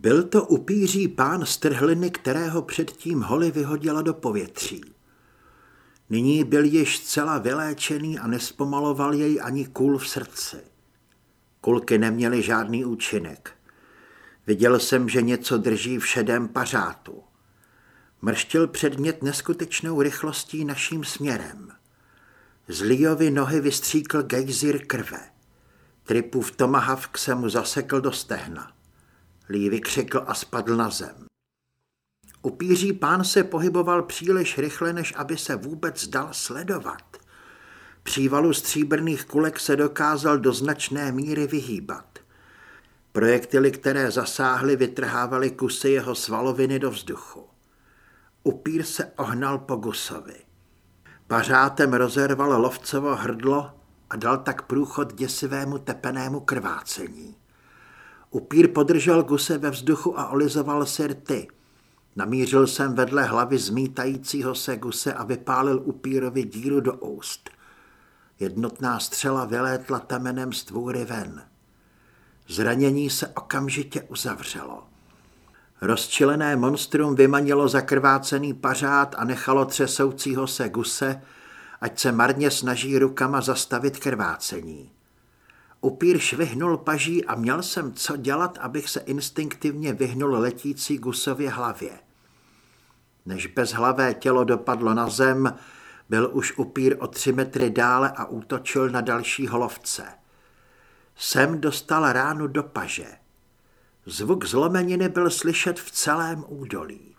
Byl to upíří pán z trhliny, kterého předtím Holly vyhodila do povětří. Nyní byl již zcela vyléčený a nespomaloval jej ani kůl v srdci. Kulky neměly žádný účinek. Viděl jsem, že něco drží v šedém pařátu. Mrštil předmět neskutečnou rychlostí naším směrem. Z Líovy nohy vystříkl gejzír krve. Tripův tomahawk se mu zasekl do stehna. Lí vykřikl a spadl na zem. Upíří pán se pohyboval příliš rychle, než aby se vůbec dal sledovat. Přívalu stříbrných kulek se dokázal do značné míry vyhýbat. Projektily, které zasáhly, vytrhávaly kusy jeho svaloviny do vzduchu. Upír se ohnal po Gusovi. Pařátem rozerval lovcovo hrdlo a dal tak průchod děsivému tepenému krvácení. Upír podržel Guse ve vzduchu a olizoval si rty. Namířil jsem vedle hlavy zmítajícího se Guse a vypálil upírovi díru do úst. Jednotná střela vylétla temenem z tvůry ven. Zranění se okamžitě uzavřelo. Rozčilené monstrum vymanilo zakrvácený pařád a nechalo třesoucího se guse, ať se marně snaží rukama zastavit krvácení. Upír švihnul paží a měl jsem co dělat, abych se instinktivně vyhnul letící gusově hlavě. Než bezhlavé tělo dopadlo na zem, byl už upír o tři metry dále a útočil na další holovce. Sem dostal ránu do paže. Zvuk zlomeniny byl slyšet v celém údolí.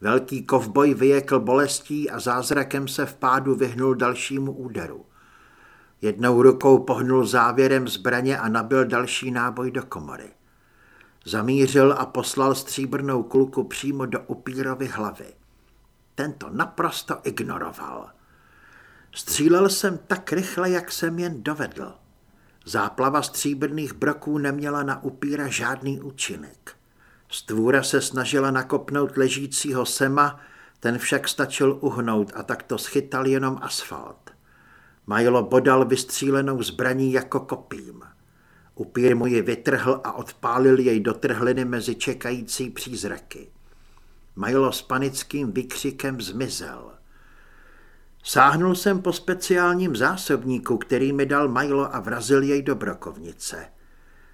Velký kovboj vyjekl bolestí a zázrakem se v pádu vyhnul dalšímu úderu. Jednou rukou pohnul závěrem zbraně a nabil další náboj do komory. Zamířil a poslal stříbrnou kulku přímo do upírovy hlavy. Tento naprosto ignoroval. Střílel jsem tak rychle, jak jsem jen dovedl. Záplava stříbrných broků neměla na upíra žádný účinek. Stvůra se snažila nakopnout ležícího sema, ten však stačil uhnout a tak to schytal jenom asfalt. Majlo bodal vystřílenou zbraní jako kopím. Upír mu ji vytrhl a odpálil jej do trhliny mezi čekající přízraky. Majlo s panickým vykřikem zmizel. Sáhnul jsem po speciálním zásobníku, který mi dal Majlo a vrazil jej do brokovnice.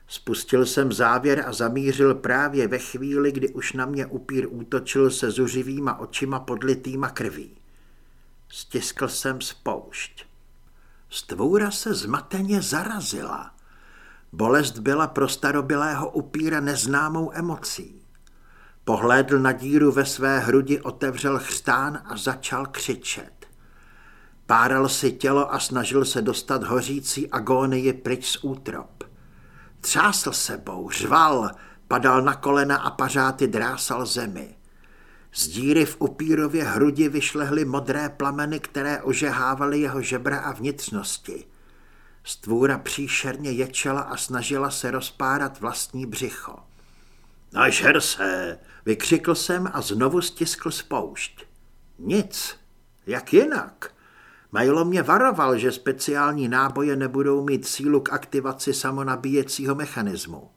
Spustil jsem závěr a zamířil právě ve chvíli, kdy už na mě upír útočil se zuřivýma očima podlitýma krví. Stiskl jsem spoušť. Stvůra se zmateně zarazila. Bolest byla pro starobilého upíra neznámou emocí. Pohlédl na díru ve své hrudi, otevřel chřtán a začal křičet. Páral si tělo a snažil se dostat hořící agónii pryč z útrop. Třásl sebou, řval, padal na kolena a pařáty drásal zemi. Z díry v upírově hrudi vyšlehly modré plameny, které ožehávaly jeho žebra a vnitřnosti. Stvůra příšerně ječela a snažila se rozpárat vlastní břicho. Nažer se, vykřikl jsem a znovu stiskl spoušť. Nic, jak jinak? Majlo mě varoval, že speciální náboje nebudou mít sílu k aktivaci samonabíjecího mechanismu.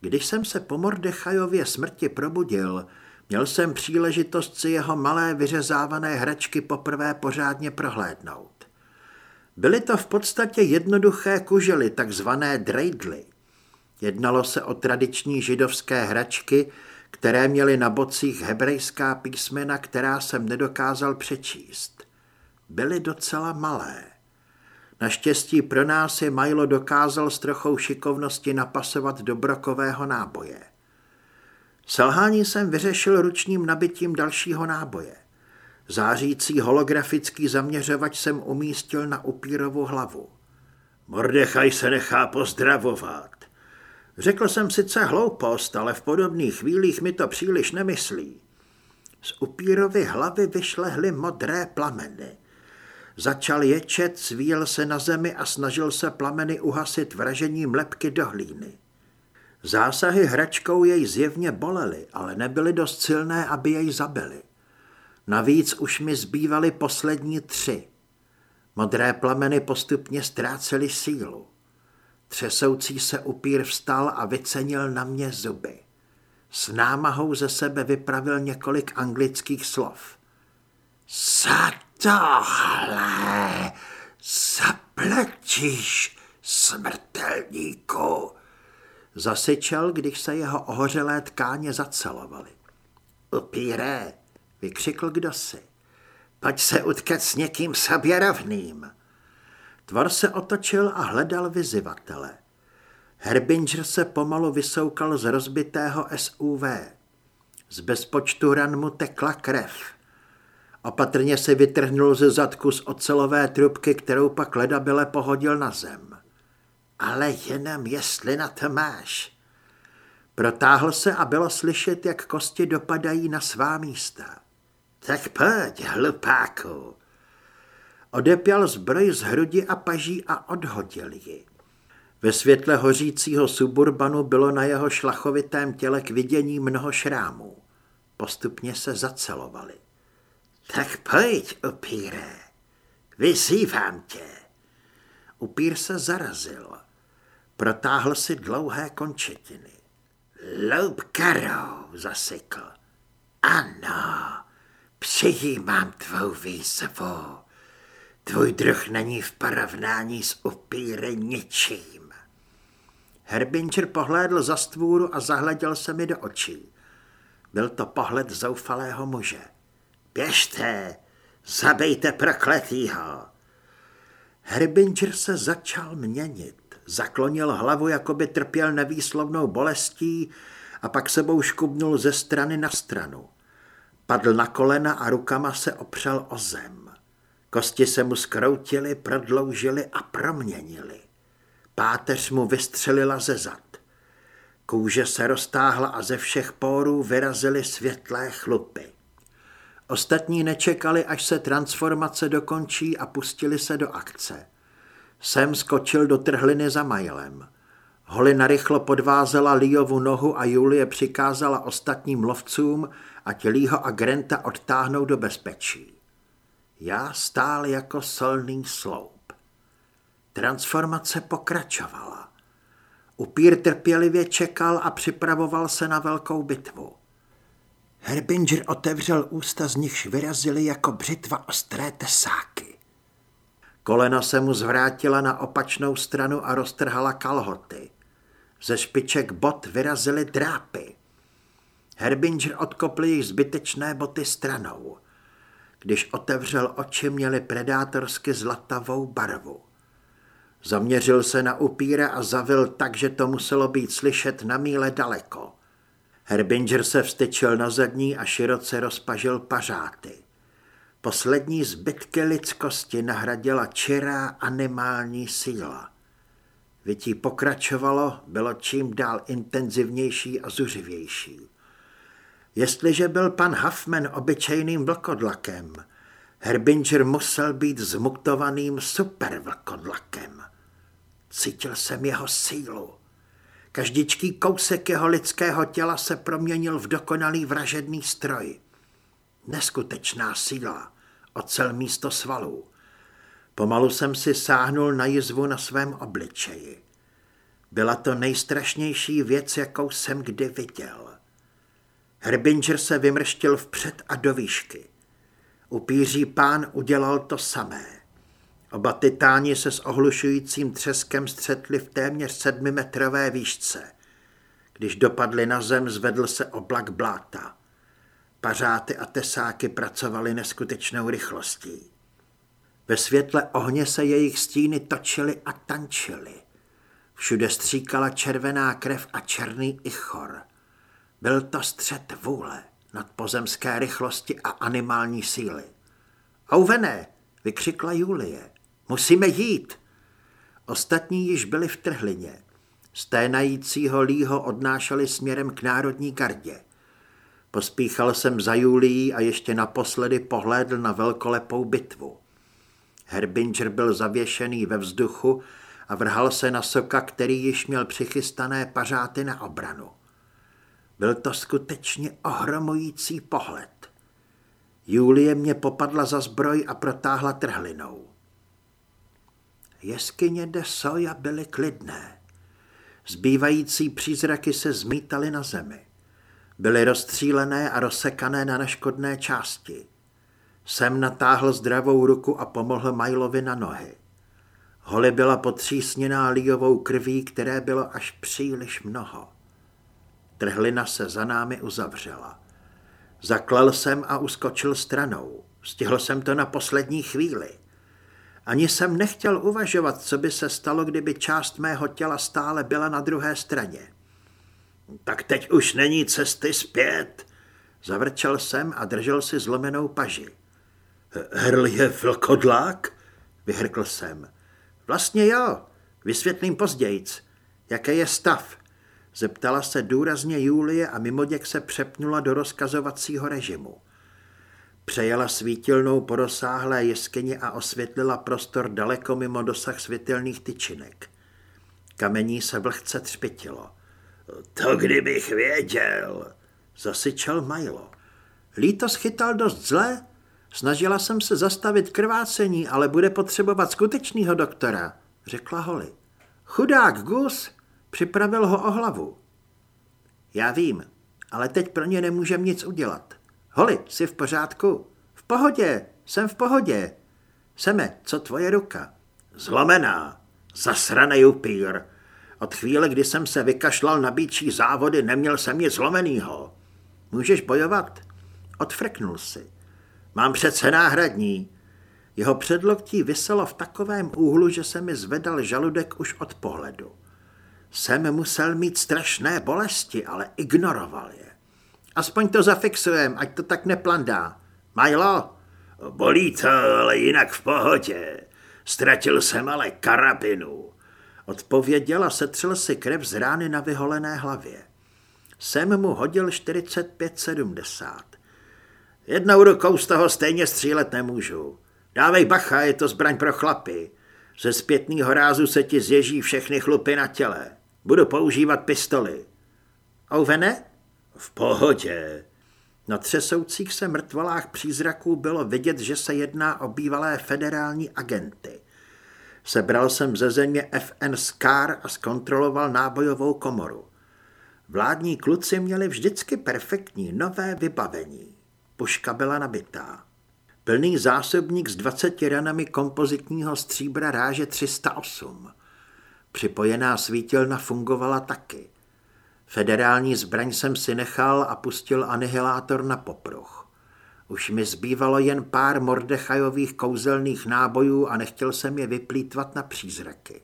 Když jsem se po Mordechajově smrti probudil, měl jsem příležitost si jeho malé vyřezávané hračky poprvé pořádně prohlédnout. Byly to v podstatě jednoduché kužely, takzvané dreidly. Jednalo se o tradiční židovské hračky, které měly na bocích hebrejská písmena, která jsem nedokázal přečíst byly docela malé. Naštěstí pro nás je Milo dokázal s trochou šikovnosti napasovat do brokového náboje. Selhání jsem vyřešil ručním nabitím dalšího náboje. Zářící holografický zaměřovač jsem umístil na upírovu hlavu. Mordechaj se nechá pozdravovat. Řekl jsem sice hloupost, ale v podobných chvílích mi to příliš nemyslí. Z upírovy hlavy vyšlehly modré plameny. Začal ječet, svíjel se na zemi a snažil se plameny uhasit vražením lepky do hlíny. Zásahy hračkou jej zjevně bolely, ale nebyly dost silné, aby jej zabili. Navíc už mi zbývaly poslední tři. Modré plameny postupně ztrácely sílu. Třesoucí se upír vstal a vycenil na mě zuby. S námahou ze sebe vypravil několik anglických slov. Za tohle zaplatíš, smrtelníku, zasyčel, když se jeho ohořelé tkáně zacelovaly. Upíré, vykřikl kdosi. Pojď se utkat s někým sobě rovným. Tvor se otočil a hledal vyzivatele. Herbinger se pomalu vysoukal z rozbitého SUV. Z bezpočtu ran mu tekla krev. Opatrně si vytrhnul ze zadku z ocelové trubky, kterou pak ledabile pohodil na zem. Ale jenom jestli na to máš. Protáhl se a bylo slyšet, jak kosti dopadají na svá místa. Tak pojď, hlupáku. Odepěl zbroj z hrudi a paží a odhodil ji. Ve světle hořícího suburbanu bylo na jeho šlachovitém těle k vidění mnoho šrámů. Postupně se zacelovali. Tak pojď, upíre, vyzývám tě. Upír se zarazil. Protáhl si dlouhé končetiny. Loup karou, zasykl. Ano, přijímám tvou výzvu. Tvůj druh není v porovnání s upíry ničím. Herbinger pohlédl za stvůru a zahleděl se mi do očí. Byl to pohled zoufalého muže. Běžte, zabejte prokletýho. Herbinger se začal měnit. Zaklonil hlavu, jako by trpěl nevýslovnou bolestí a pak sebou škubnul ze strany na stranu. Padl na kolena a rukama se opřel o zem. Kosti se mu skroutily, prodloužily a proměnily. Páteř mu vystřelila ze zad. Kůže se roztáhla a ze všech pórů vyrazily světlé chlupy. Ostatní nečekali, až se transformace dokončí a pustili se do akce. Sem skočil do trhliny za majlem. Holina rychlo podvázela Líovu nohu a Julie přikázala ostatním lovcům, ať Lího a Grenta odtáhnou do bezpečí. Já stál jako solný sloup. Transformace pokračovala. Upír trpělivě čekal a připravoval se na velkou bitvu. Herbinger otevřel ústa, z nichž vyrazily jako břitva ostré tesáky. Kolena se mu zvrátila na opačnou stranu a roztrhala kalhoty. Ze špiček bot vyrazily drápy. Herbinger odkopl jejich zbytečné boty stranou. Když otevřel oči, měli predátorsky zlatavou barvu. Zaměřil se na upíra a zavil tak, že to muselo být slyšet na míle daleko. Herbinger se vstyčil na zadní a široce rozpažil pařáty. Poslední zbytky lidskosti nahradila čirá animální síla. Vytí pokračovalo, bylo čím dál intenzivnější a zuřivější. Jestliže byl pan Huffman obyčejným vlkodlakem, Herbinger musel být zmuktovaným supervlkodlakem. Cítil jsem jeho sílu. Každičký kousek jeho lidského těla se proměnil v dokonalý vražedný stroj. Neskutečná síla, ocel místo svalů. Pomalu jsem si sáhnul na jizvu na svém obličeji. Byla to nejstrašnější věc, jakou jsem kdy viděl. Herbinger se vymrštil vpřed a do výšky. Upíří pán udělal to samé. Oba titáni se s ohlušujícím třeskem střetli v téměř sedmimetrové výšce. Když dopadli na zem, zvedl se oblak bláta. Pařáty a tesáky pracovali neskutečnou rychlostí. Ve světle ohně se jejich stíny točily a tančily. Všude stříkala červená krev a černý ichor. Byl to střet vůle nad pozemské rychlosti a animální síly. Ouvené, vykřikla Julie, musíme jít. Ostatní již byli v trhlině. Sténajícího lího odnášeli směrem k národní gardě. Pospíchal jsem za Julií a ještě naposledy pohlédl na velkolepou bitvu. Herbinger byl zavěšený ve vzduchu a vrhal se na soka, který již měl přichystané pařáty na obranu. Byl to skutečně ohromující pohled. Julie mě popadla za zbroj a protáhla trhlinou. Jeskyně de Soja byly klidné. Zbývající přízraky se zmítaly na zemi. Byly rozstřílené a rozsekané na neškodné části. Sem natáhl zdravou ruku a pomohl Majlovi na nohy. Holly byla potřísněná líjovou krví, které bylo až příliš mnoho. Trhlina se za námi uzavřela. Zaklal jsem a uskočil stranou. Stihl jsem to na poslední chvíli. Ani jsem nechtěl uvažovat, co by se stalo, kdyby část mého těla stále byla na druhé straně. Tak teď už není cesty zpět, zavrčel jsem a držel si zlomenou paži. Herl je vlkodlák? Vyhrkl jsem. Vlastně jo, vysvětlím pozdějc. Jaký je stav? Zeptala se důrazně Julie a mimoděk se přepnula do rozkazovacího režimu. Přejela svítilnou po rozsáhlé a osvětlila prostor daleko mimo dosah světelných tyčinek. Kamení se vlhce třpitilo. To kdybych věděl, zasyčel Milo. Líto schytal dost zle, Snažila jsem se zastavit krvácení, ale bude potřebovat skutečného doktora, řekla Holly. Chudák Gus připravil ho o hlavu. Já vím, ale teď pro ně nemůžem nic udělat. Holly, jsi v pořádku? V pohodě, jsem v pohodě. Seme, co tvoje ruka? Zlomená, zasranej upír. Od chvíle, kdy jsem se vykašlal na bíčí závody, neměl jsem nic zlomenýho. Můžeš bojovat? Odfrknul si. Mám přece náhradní. Jeho předloktí vyselo v takovém úhlu, že se mi zvedal žaludek už od pohledu. Jsem musel mít strašné bolesti, ale ignoroval je. Aspoň to zafixujem, ať to tak neplandá. Majlo? Bolí to, ale jinak v pohodě. Ztratil jsem ale karabinu. Odpověděl a setřel si krev z rány na vyholené hlavě. Jsem mu hodil 45,70. Jednou rukou z toho stejně střílet nemůžu. Dávej bacha, je to zbraň pro chlapy. Ze zpětného rázu se ti zježí všechny chlupy na těle. Budu používat pistoli. Ouvene? V pohodě. Na třesoucích se mrtvolách přízraků bylo vidět, že se jedná o bývalé federální agenty. Sebral jsem ze země FN Scar a zkontroloval nábojovou komoru. Vládní kluci měli vždycky perfektní nové vybavení. Puška byla nabitá. Plný zásobník s 20 ranami kompozitního stříbra ráže 308. Připojená svítilna fungovala taky. Federální zbraň jsem si nechal a pustil anihilátor na popruh. Už mi zbývalo jen pár mordechajových kouzelných nábojů a nechtěl jsem je vyplýtvat na přízraky.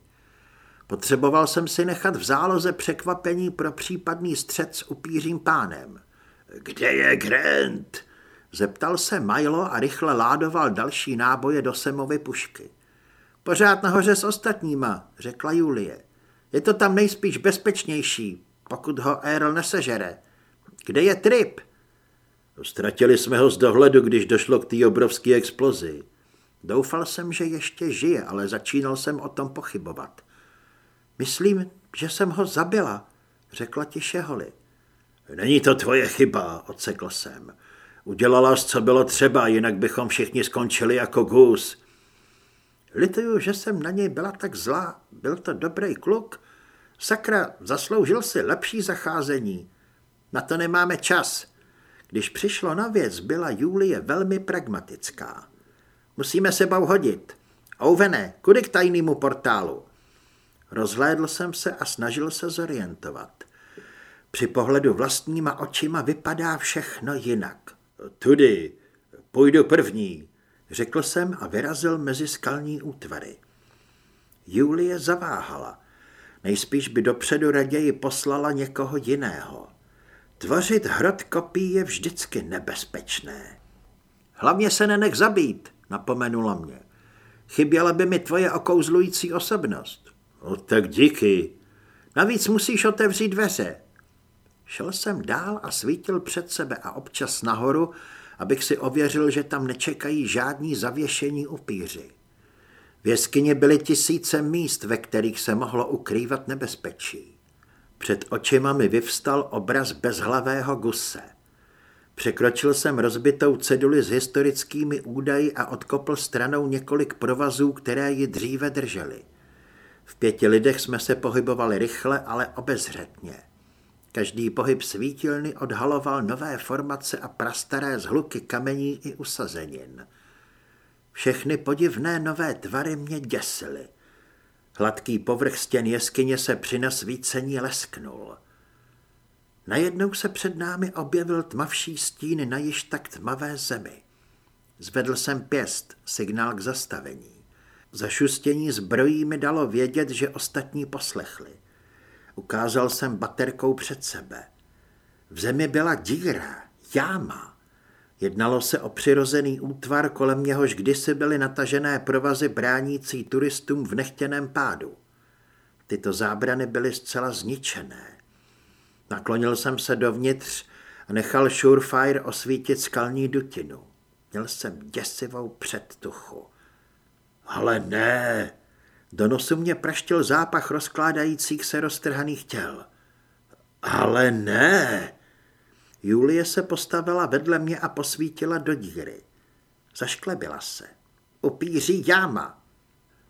Potřeboval jsem si nechat v záloze překvapení pro případný střed s upířím pánem. Kde je Grant? Zeptal se Milo a rychle ládoval další náboje do Semovy pušky. Pořád nahoře s ostatníma, řekla Julie. Je to tam nejspíš bezpečnější, pokud ho Earl nesežere. Kde je Trip? Ztratili jsme ho z dohledu, když došlo k té obrovské explozi. Doufal jsem, že ještě žije, ale začínal jsem o tom pochybovat. Myslím, že jsem ho zabila, řekla tiše Holly. Není to tvoje chyba, odsekl jsem. Udělala co bylo třeba, jinak bychom všichni skončili jako gus. Lituju, že jsem na něj byla tak zlá. Byl to dobrý kluk. Sakra, zasloužil si lepší zacházení. Na to nemáme čas. Když přišlo na věc, byla Julie velmi pragmatická. Musíme se hodit. Ouvene, kudy k tajnému portálu? Rozhlédl jsem se a snažil se zorientovat. Při pohledu vlastníma očima vypadá všechno jinak. Tudy, půjdu první, řekl jsem a vyrazil mezi skalní útvary. Julie zaváhala. Nejspíš by dopředu raději poslala někoho jiného. Tvořit hrad kopí je vždycky nebezpečné. Hlavně se nenech zabít, napomenula mě. Chyběla by mi tvoje okouzlující osobnost. No tak díky. Navíc musíš otevřít dveře. Šel jsem dál a svítil před sebe a občas nahoru, abych si ověřil, že tam nečekají žádní zavěšení upíři. V jeskyni byly tisíce míst, ve kterých se mohlo ukrývat nebezpečí. Před očima mi vyvstal obraz bezhlavého guse. Překročil jsem rozbitou ceduli s historickými údaji a odkopl stranou několik provazů, které ji dříve držely. V pěti lidech jsme se pohybovali rychle, ale obezřetně. Každý pohyb svítilny odhaloval nové formace a prastaré zhluky kamení i usazenin. Všechny podivné nové tvary mě děsily. Hladký povrch stěn jeskyně se při nasvícení lesknul. Najednou se před námi objevil tmavší stín na již tak tmavé zemi. Zvedl jsem pěst, signál k zastavení. Zašustění zbrojí mi dalo vědět, že ostatní poslechli. Ukázal jsem baterkou před sebe. V zemi byla díra, jáma. Jednalo se o přirozený útvar, kolem něhož kdysi byly natažené provazy bránící turistům v nechtěném pádu. Tyto zábrany byly zcela zničené. Naklonil jsem se dovnitř a nechal Surefire osvítit skalní dutinu. Měl jsem děsivou předtuchu. Ale ne! Do nosu mě praštil zápach rozkládajících se roztrhaných těl. Ale ne! Julie se postavila vedle mě a posvítila do díry. Zašklebila se. Upíří jáma.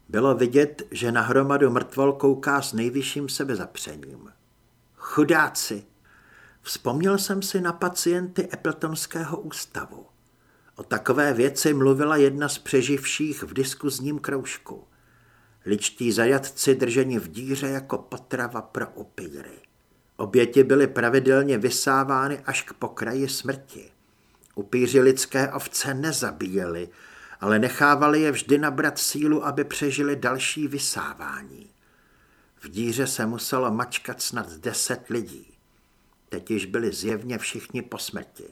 Bylo vidět, že na hromadu mrtvol kouká s nejvyšším sebezapřením. Chudáci! Vzpomněl jsem si na pacienty Appletonského ústavu. O takové věci mluvila jedna z přeživších v diskuzním kroužku. Ličtí zajatci drženi v díře jako potrava pro upíry. Oběti byly pravidelně vysávány až k pokraji smrti. Upíři lidské ovce nezabíjeli, ale nechávali je vždy nabrat sílu, aby přežili další vysávání. V díře se muselo mačkat snad deset lidí. Teď již byli zjevně všichni po smrti.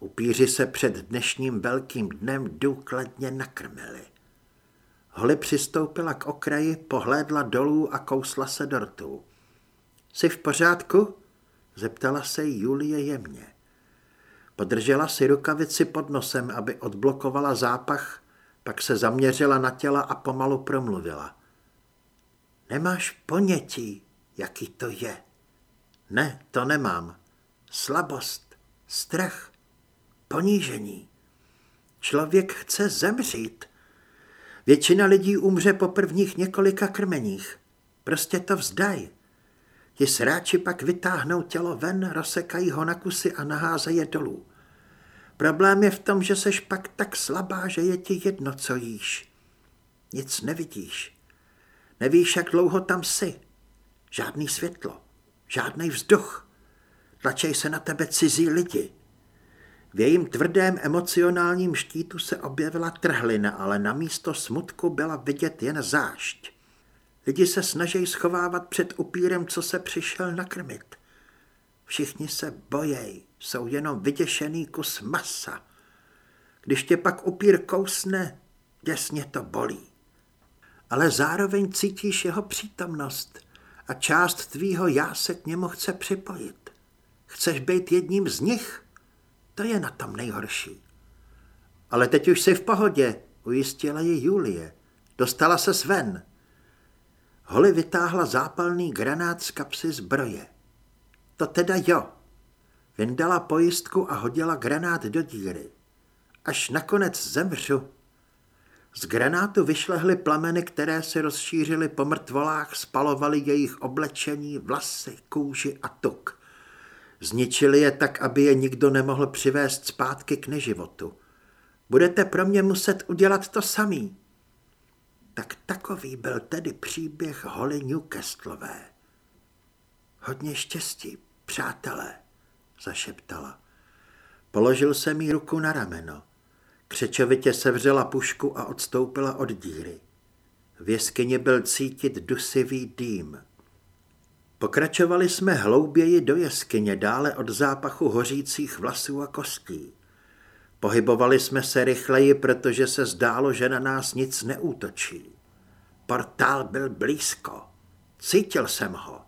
Upíři se před dnešním velkým dnem důkladně nakrmili. Holly přistoupila k okraji, pohlédla dolů a kousla se do rtů. Jsi v pořádku? Zeptala se Julie jemně. Podržela si rukavici pod nosem, aby odblokovala zápach, pak se zaměřila na těla a pomalu promluvila. Nemáš ponětí, jaký to je. Ne, to nemám. Slabost, strach, ponížení. Člověk chce zemřít. Většina lidí umře po prvních několika krmeních. Prostě to vzdaj. Ti sráči pak vytáhnou tělo ven, rozsekají ho na kusy a naházejí je dolů. Problém je v tom, že seš pak tak slabá, že je ti jedno, co jíš. Nic nevidíš. Nevíš, jak dlouho tam jsi. Žádný světlo, žádný vzduch. Tlačej se na tebe cizí lidi. V jejím tvrdém emocionálním štítu se objevila trhlina, ale na místo smutku byla vidět jen zášť. Lidi se snaží schovávat před upírem, co se přišel nakrmit. Všichni se bojej, jsou jenom vyděšený kus masa. Když tě pak upír kousne, děsně to bolí ale zároveň cítíš jeho přítomnost a část tvýho já se k němu chce připojit. Chceš být jedním z nich? To je na tom nejhorší. Ale teď už jsi v pohodě, ujistila ji Julie. Dostala se ven. Holly vytáhla zápalný granát z kapsy zbroje. To teda jo. Vyndala pojistku a hodila granát do díry. Až nakonec zemřu, z granátu vyšlehly plameny, které se rozšířily po mrtvolách, spalovaly jejich oblečení, vlasy, kůži a tuk. Zničili je tak, aby je nikdo nemohl přivést zpátky k neživotu. Budete pro mě muset udělat to samý. Tak takový byl tedy příběh Holly Newcastlové. Hodně štěstí, přátelé, zašeptala. Položil jsem jí ruku na rameno. Křečovitě sevřela pušku a odstoupila od díry. V jeskyni byl cítit dusivý dým. Pokračovali jsme hlouběji do jeskyně, dále od zápachu hořících vlasů a kostí. Pohybovali jsme se rychleji, protože se zdálo, že na nás nic neútočí. Portál byl blízko. Cítil jsem ho.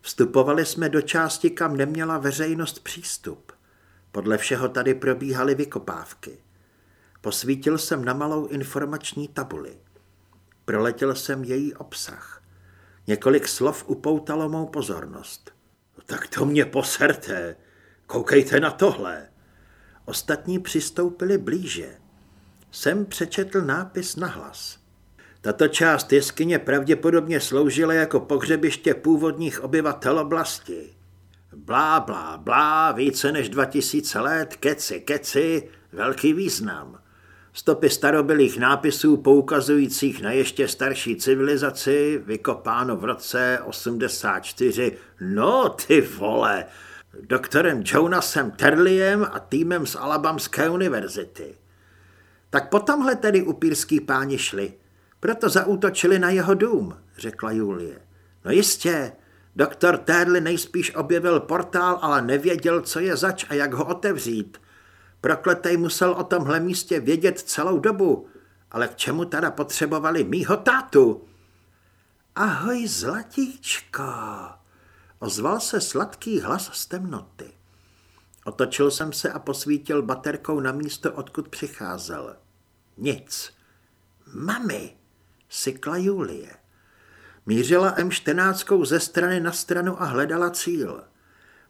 Vstupovali jsme do části, kam neměla veřejnost přístup. Podle všeho tady probíhaly vykopávky. Posvítil jsem na malou informační tabuli. Proletěl jsem její obsah. Několik slov upoutalo mou pozornost. No tak to mě poserte. Koukejte na tohle. Ostatní přistoupili blíže. Jsem přečetl nápis na hlas. Tato část jeskyně pravděpodobně sloužila jako pohřebiště původních obyvatel oblasti. Blá, blá, blá, více než 2000 let, keci, keci, velký význam. Stopy starobylých nápisů poukazujících na ještě starší civilizaci, vykopáno v roce 84. No ty vole, doktorem Jonasem Terliem a týmem z Alabamské univerzity. Tak potamhle tedy upírský páni šli. Proto zaútočili na jeho dům, řekla Julie. No jistě, doktor Terli nejspíš objevil portál, ale nevěděl, co je zač a jak ho otevřít. Prokletej musel o tomhle místě vědět celou dobu, ale k čemu teda potřebovali mýho tátu? Ahoj, zlatíčko, ozval se sladký hlas z temnoty. Otočil jsem se a posvítil baterkou na místo, odkud přicházel. Nic. Mami, sykla Julie. Mířila M14 ze strany na stranu a hledala cíl.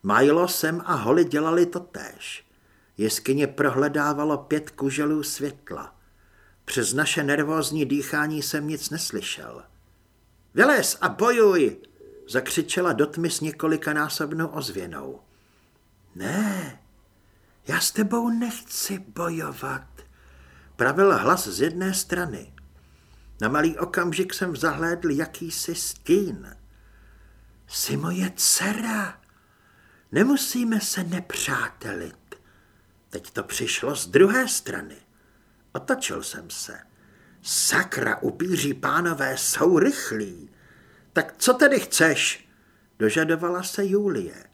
Majlo sem a Holly dělali to též. Jeskyně prohledávalo pět kuželů světla. Přes naše nervózní dýchání jsem nic neslyšel. Vylez a bojuj! Zakřičela do tmy s několikanásobnou ozvěnou. Ne, já s tebou nechci bojovat, pravil hlas z jedné strany. Na malý okamžik jsem zahlédl jakýsi stín. Jsi moje dcera. Nemusíme se nepřátelit. Teď to přišlo z druhé strany. Otočil jsem se. Sakra, upíří pánové jsou rychlí. Tak co tedy chceš? Dožadovala se Julie.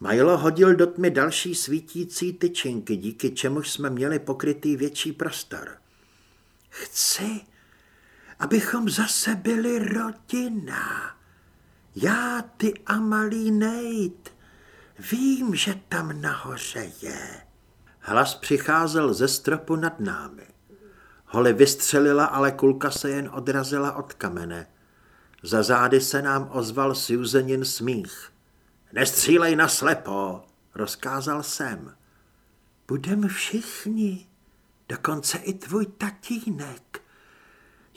Majlo hodil do tmy další svítící tyčinky, díky čemuž jsme měli pokrytý větší prostor. Chci, abychom zase byli rodina. Já, ty a malý Nate. Vím, že tam nahoře je. Hlas přicházel ze stropu nad námi. Holly vystřelila, ale kulka se jen odrazila od kamene. Za zády se nám ozval Susanin smích. Nestřílej na slepo, rozkázal jsem. Budem všichni, dokonce i tvůj tatínek.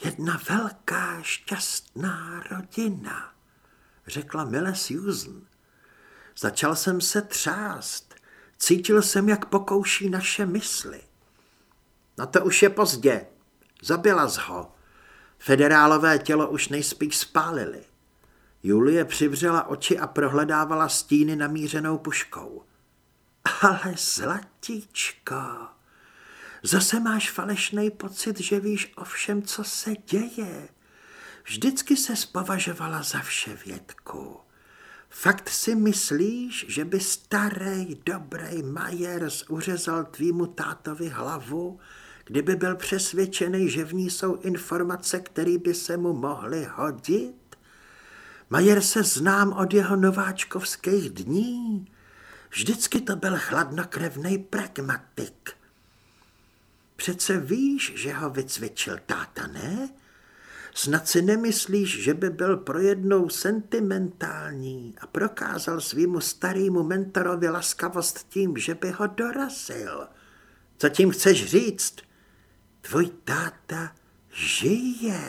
Jedna velká šťastná rodina, řekla Mile Susan. Začal jsem se třást. Cítil jsem, jak pokouší naše mysli. No to už je pozdě. Zabila z ho. Federálové tělo už nejspíš spálili. Julie přivřela oči a prohledávala stíny namířenou puškou. Ale zlatíčko, zase máš falešný pocit, že víš o všem, co se děje. Vždycky se spovažovala za vše vědku. Fakt si myslíš, že by starý, dobrý Majers uřezal tvýmu tátovi hlavu, kdyby byl přesvědčený, že v ní jsou informace, které by se mu mohly hodit? Majer se znám od jeho nováčkovských dní. Vždycky to byl chladnokrevný pragmatik. Přece víš, že ho vycvičil táta, ne? Snad si nemyslíš, že by byl pro jednou sentimentální a prokázal svýmu starýmu mentorovi laskavost tím, že by ho dorazil. Co tím chceš říct? Tvůj táta žije.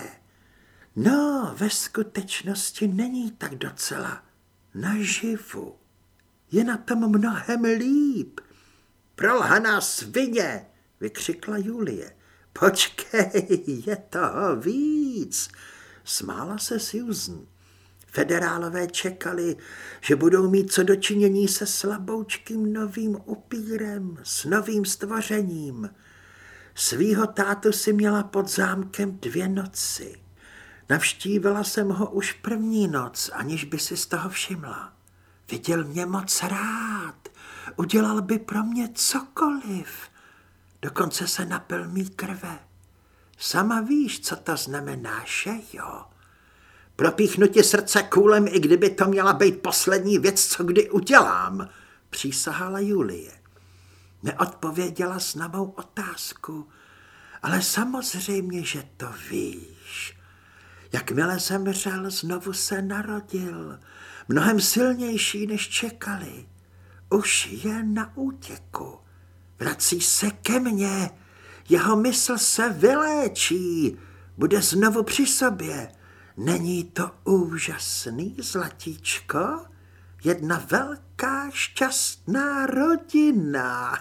No, ve skutečnosti není tak docela naživu. Je na tom mnohem líp. Prolhaná svině, vykřikla Julie. Počkej, je toho víc. Smála se Susan. Federálové čekali, že budou mít co dočinění se slaboučkým novým upírem, s novým stvořením. Svýho tátu si měla pod zámkem dvě noci. Navštívila jsem ho už první noc, aniž by si z toho všimla. Viděl mě moc rád, udělal by pro mě cokoliv. Dokonce se napil mý krve. Sama víš, co to znamená, že jo? Propíchnu ti srdce kůlem, i kdyby to měla být poslední věc, co kdy udělám, přísahala Julie. Neodpověděla s mou otázku, ale samozřejmě, že to víš. Jakmile zemřel, znovu se narodil, mnohem silnější, než čekali. Už je na útěku. Vrací se ke mně, jeho mysl se vyléčí, bude znovu při sobě. Není to úžasný, zlatíčko? Jedna velká šťastná rodina.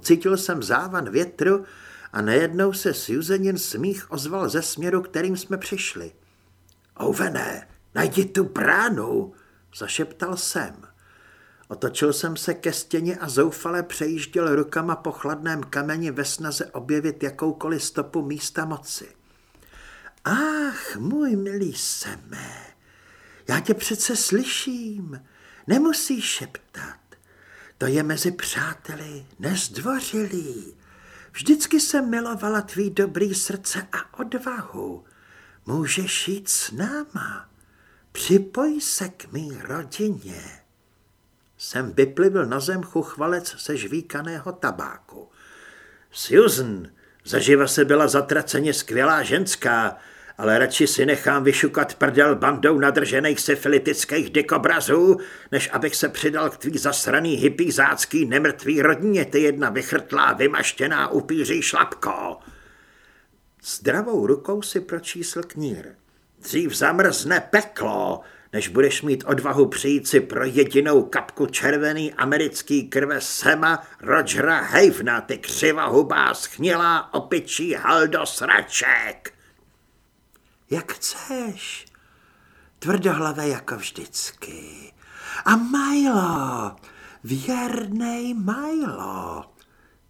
Cítil jsem závan větru a nejednou se Susanin smích ozval ze směru, kterým jsme přišli. Ouvené, najdi tu bránu, zašeptal jsem. Otočil jsem se ke stěně a zoufale přejížděl rukama po chladném kameni ve snaze objevit jakoukoliv stopu místa moci. Ach, můj milý Seme, já tě přece slyším, nemusíš šeptat. To je mezi přáteli nezdvořilý. Vždycky jsem milovala tvý dobrý srdce a odvahu. Můžeš jít s náma. Připoj se k mý rodině. Jsem vyplivil na zem chuchvalec se žvíkaného tabáku. Susan, zaživa se byla zatraceně skvělá ženská, ale radši si nechám vyšukat prdel bandou nadržených syfilitických dikobrazů, než abych se přidal k tvý zasraný hypízácký nemrtvý rodině, ty jedna vychrtlá, vymaštěná upíří šlapko. Zdravou rukou si pročísl knír. Dřív zamrzne peklo, než budeš mít odvahu přijít si pro jedinou kapku červený americký krve Sema Rogera Havena, ty křiva hubá schnilá opičí haldosraček. Jak chceš, tvrdohlavé jako vždycky. A Milo, věrnej Milo,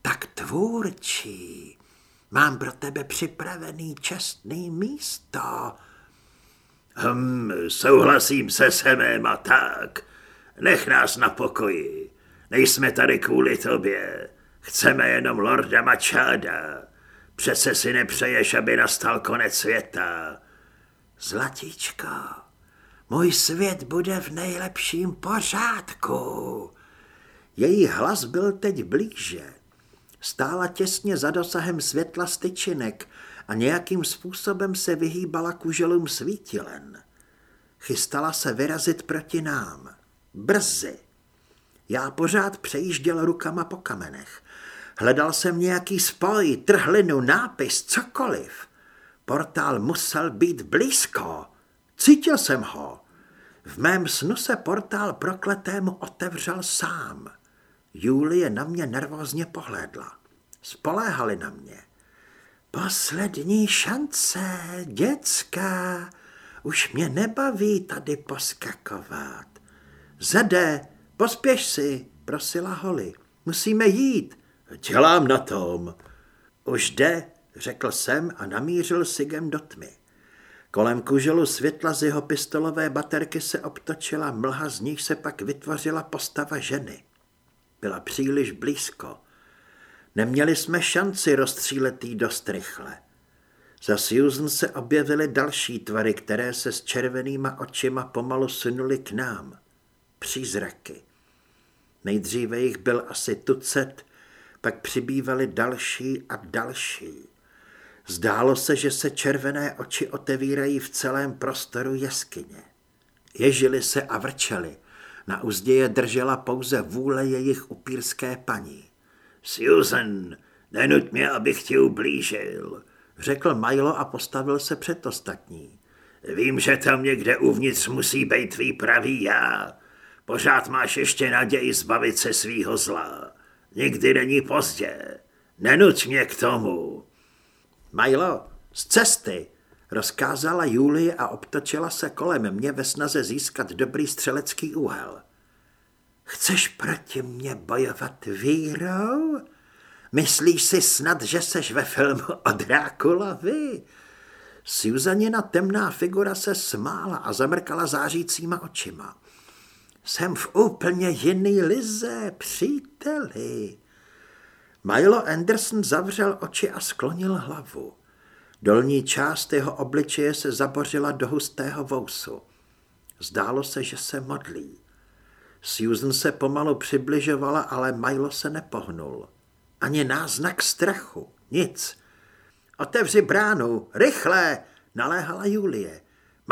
tak tvůrčí. Mám pro tebe připravený čestný místo. Hm, souhlasím se Semem a tak. Nech nás na pokoji. Nejsme tady kvůli tobě. Chceme jenom Lorda Mačáda. Přece si nepřeješ, aby nastal konec světa. Zlatíčko, můj svět bude v nejlepším pořádku. Její hlas byl teď blíže. Stála těsně za dosahem světla styčinek a nějakým způsobem se vyhýbala kuželům svítilen. Chystala se vyrazit proti nám. Brzy. Já pořád přejížděl rukama po kamenech. Hledal jsem nějaký spoj, trhlinu, nápis, cokoliv. Portál musel být blízko. Cítil jsem ho. V mém snu se portál prokletému otevřel sám. Julie na mě nervózně pohlédla. Spoléhali na mě. Poslední šance, děcka. Už mě nebaví tady poskakovat. Zede, pospěš si, prosila Holly. Musíme jít. Dělám na tom. Už jde, řekl jsem a namířil Sigem do tmy. Kolem kuželu světla z jeho pistolové baterky se obtočila mlha, z nich se pak vytvořila postava ženy. Byla příliš blízko. Neměli jsme šanci rozstřílet jí dost rychle. Za Susan se objevily další tvary, které se s červenýma očima pomalu sunuly k nám. Přízraky. Nejdříve jich byl asi tucet, pak přibývaly další a další. Zdálo se, že se červené oči otevírají v celém prostoru jeskyně. Ježili se a vrčeli. Na úzdě je držela pouze vůle jejich upírské paní. Susan, nenuť mě, abych ti ublížil, řekl Milo a postavil se před ostatní. Vím, že tam někde uvnitř musí být tvý pravý já. Pořád máš ještě naději zbavit se svýho zla. Nikdy není pozdě. Nenuť mě k tomu. Milo, z cesty, rozkázala Julie a obtočila se kolem mě ve snaze získat dobrý střelecký úhel. Chceš proti mně bojovat vírou? Myslíš si snad, že seš ve filmu o Drákulovi? Susanina temná figura se smála a zamrkala zářícíma očima. Jsem v úplně jiný lize, příteli. Milo Anderson zavřel oči a sklonil hlavu. Dolní část jeho obličeje se zabořila do hustého vousu. Zdálo se, že se modlí. Susan se pomalu přibližovala, ale Milo se nepohnul. Ani náznak strachu, nic. Otevři bránu, rychle, naléhala Julie.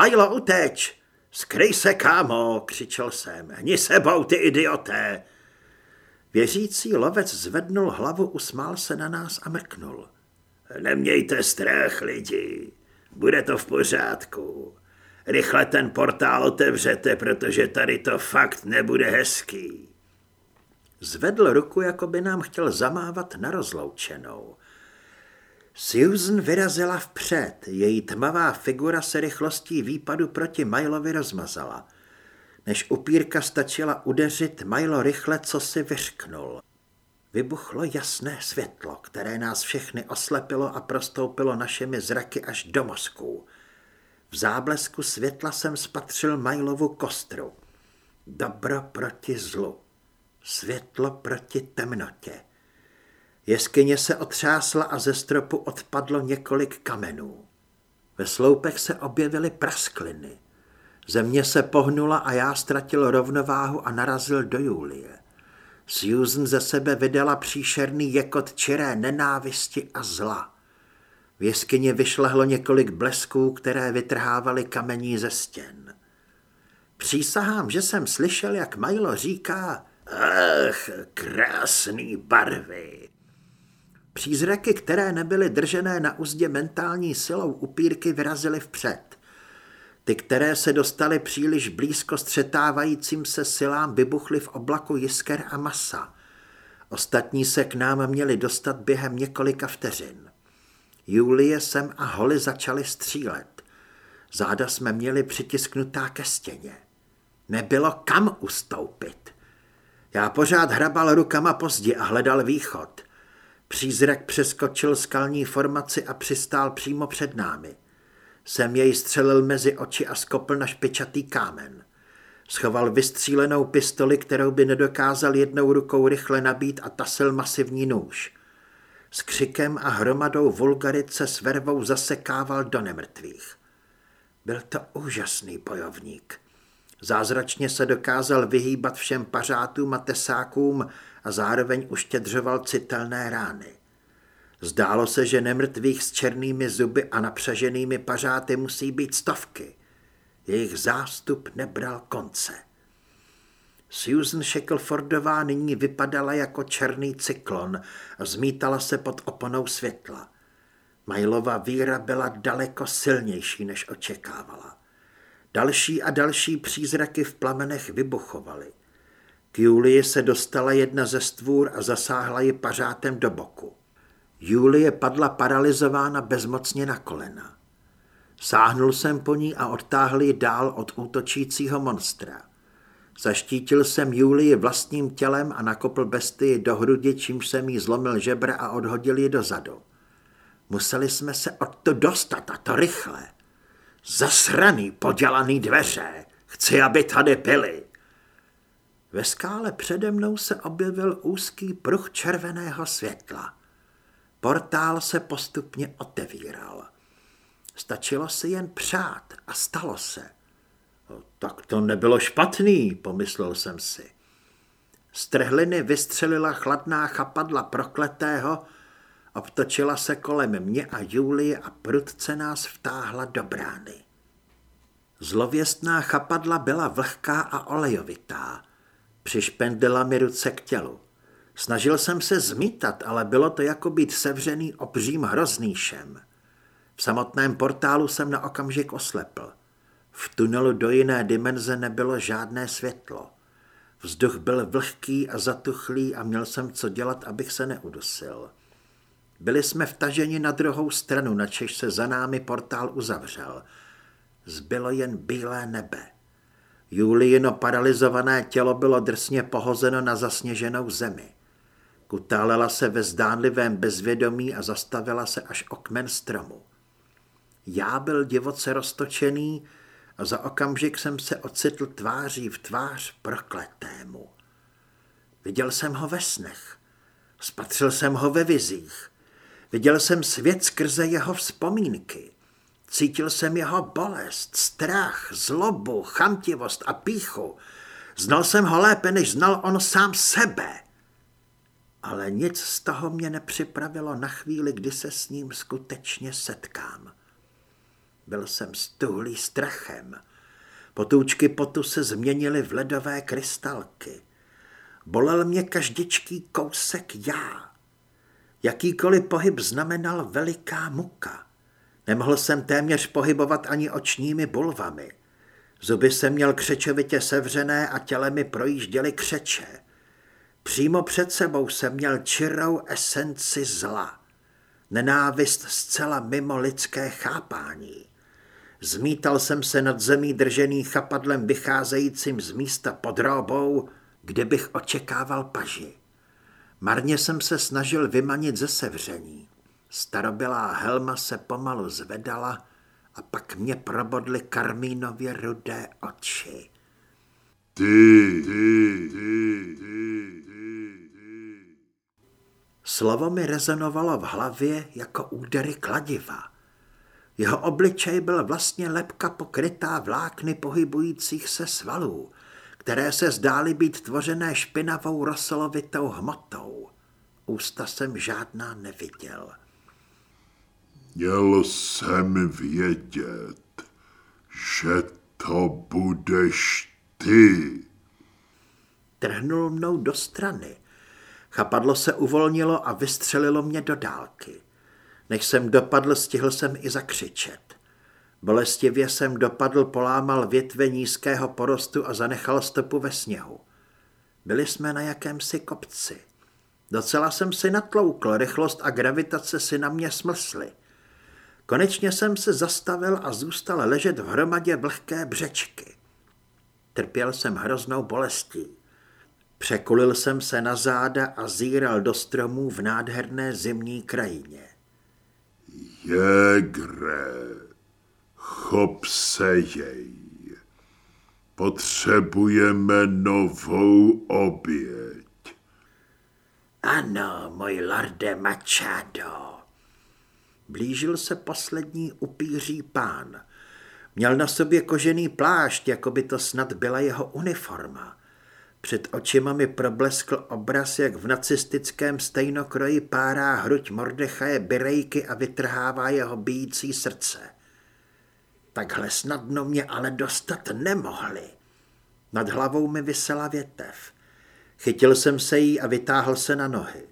Milo, uteč! Skryj se, kámo, křičel jsem. Hni sebou, ty idioté! Věřící lovec zvednul hlavu, usmál se na nás a mrknul. Nemějte strach, lidi. Bude to v pořádku. Rychle ten portál otevřete, protože tady to fakt nebude hezký. Zvedl ruku, jako by nám chtěl zamávat na rozloučenou. Susan vyrazila vpřed, její tmavá figura se rychlostí výpadu proti Milovi rozmazala. Než upírka stačila udeřit, Milo rychle co si vyřknul. Vybuchlo jasné světlo, které nás všechny oslepilo a prostoupilo našimi zraky až do mozku. V záblesku světla jsem spatřil Milovu kostru. Dobro proti zlu. Světlo proti temnotě. Jeskyně se otřásla a ze stropu odpadlo několik kamenů. Ve sloupech se objevily praskliny. Země se pohnula a já ztratil rovnováhu a narazil do Julie. Susan ze sebe vydala příšerný jekot čiré nenávisti a zla. V jeskyni vyšlehlo několik blesků, které vytrhávaly kamení ze stěn. Přísahám, že jsem slyšel, jak Milo říká, ach, krásný barvy. Přízraky, které nebyly držené na úzdě mentální silou upírky, vyrazily vpřed. Ty, které se dostaly příliš blízko střetávajícím se silám, vybuchly v oblaku jisker a masa. Ostatní se k nám měli dostat během několika vteřin. Julie sem a Holly začaly střílet. Záda jsme měli přitisknutá ke stěně. Nebylo kam ustoupit. Já pořád hrabal rukama pozdě a hledal východ. Přízrak přeskočil skalní formaci a přistál přímo před námi. Jsem jej střelil mezi oči a skopl na špičatý kámen. Schoval vystřílenou pistoli, kterou by nedokázal jednou rukou rychle nabít a tasil masivní nůž. S křikem a hromadou vulgarice s vervou zasekával do nemrtvých. Byl to úžasný bojovník. Zázračně se dokázal vyhýbat všem pařátům a tesákům a zároveň uštědřoval citelné rány. Zdálo se, že nemrtvých s černými zuby a napřaženými pařáty musí být stovky. Jejich zástup nebral konce. Susan Shacklefordová nyní vypadala jako černý cyklon a zmítala se pod oponou světla. Majlova víra byla daleko silnější, než očekávala. Další a další přízraky v plamenech vybuchovaly. K Julii se dostala jedna ze stvůr a zasáhla ji pařátem do boku. Julie padla paralizována bezmocně na kolena. Sáhnul jsem po ní a odtáhl ji dál od útočícího monstra. Zaštítil jsem Julii vlastním tělem a nakopl bestii do hrudi, čímž jsem jí zlomil žebra a odhodil ji dozadu. Museli jsme se od to dostat a to rychle. Zasraný podělaný dveře. Chci, aby tady byly. Ve skále přede mnou se objevil úzký pruh červeného světla. Portál se postupně otevíral. Stačilo si jen přát a stalo se. No, tak to nebylo špatný, pomyslel jsem si. Z trhliny vystřelila chladná chapadla prokletého, obtočila se kolem mě a Julie a prudce nás vtáhla do brány. Zlověstná chapadla byla vlhká a olejovitá. Přišpendila mi ruce k tělu. Snažil jsem se zmítat, ale bylo to jako být sevřený obřím hroznýšem. V samotném portálu jsem na okamžik oslepl. V tunelu do jiné dimenze nebylo žádné světlo. Vzduch byl vlhký a zatuchlý a měl jsem co dělat, abych se neudusil. Byli jsme vtaženi na druhou stranu, načež se za námi portál uzavřel. Zbylo jen bílé nebe. Juliino paralizované tělo bylo drsně pohozeno na zasněženou zemi. Kutálela se ve zdánlivém bezvědomí a zastavila se až o kmen stromu. Já byl divoce roztočený a za okamžik jsem se ocitl tváří v tvář prokletému. Viděl jsem ho ve snech, spatřil jsem ho ve vizích, viděl jsem svět skrze jeho vzpomínky. Cítil jsem jeho bolest, strach, zlobu, chamtivost a píchu. Znal jsem ho lépe, než znal on sám sebe ale nic z toho mě nepřipravilo na chvíli, kdy se s ním skutečně setkám. Byl jsem stuhlý strachem. Potůčky potu se změnily v ledové krystalky. Bolel mě každičký kousek já. Jakýkoliv pohyb znamenal veliká muka. Nemohl jsem téměř pohybovat ani očními bulvami. Zuby jsem měl křečovitě sevřené a těle mi projížděly křeče. Přímo před sebou jsem měl čirou esenci zla. Nenávist zcela mimo lidské chápání. Zmítal jsem se nad zemí držený chapadlem vycházejícím z místa pod robou, kde bych očekával paži. Marně jsem se snažil vymanit ze sevření. Starobylá helma se pomalu zvedala a pak mě probodly karmínově rudé oči. Ty, ty, ty, ty, ty, ty. Slovo mi rezonovalo v hlavě jako údery kladiva. Jeho obličej byl vlastně lepka pokrytá vlákny pohybujících se svalů, které se zdály být tvořené špinavou rosolovitou hmotou. Ústa jsem žádná neviděl. Měl jsem vědět, že to budeš ty. Trhnul mnou do strany. Chapadlo se uvolnilo a vystřelilo mě do dálky. Než jsem dopadl, stihl jsem i zakřičet. Bolestivě jsem dopadl, polámal větve nízkého porostu a zanechal stopu ve sněhu. Byli jsme na jakémsi kopci. Docela jsem si natloukl, rychlost a gravitace si na mě smlsly. Konečně jsem se zastavil a zůstal ležet v hromadě vlhké břečky. Trpěl jsem hroznou bolestí. Překulil jsem se na záda a zíral do stromů v nádherné zimní krajině. Jegre, chop se jej. Potřebujeme novou oběť. Ano, můj lorde Machado. Blížil se poslední upíří pán. Měl na sobě kožený plášť, jako by to snad byla jeho uniforma. Před očima mi probleskl obraz, jak v nacistickém stejnokroji párá hruď Mordechaje birejky a vytrhává jeho bíjící srdce. Takhle snadno mě ale dostat nemohli. Nad hlavou mi vysela větev. Chytil jsem se jí a vytáhl se na nohy.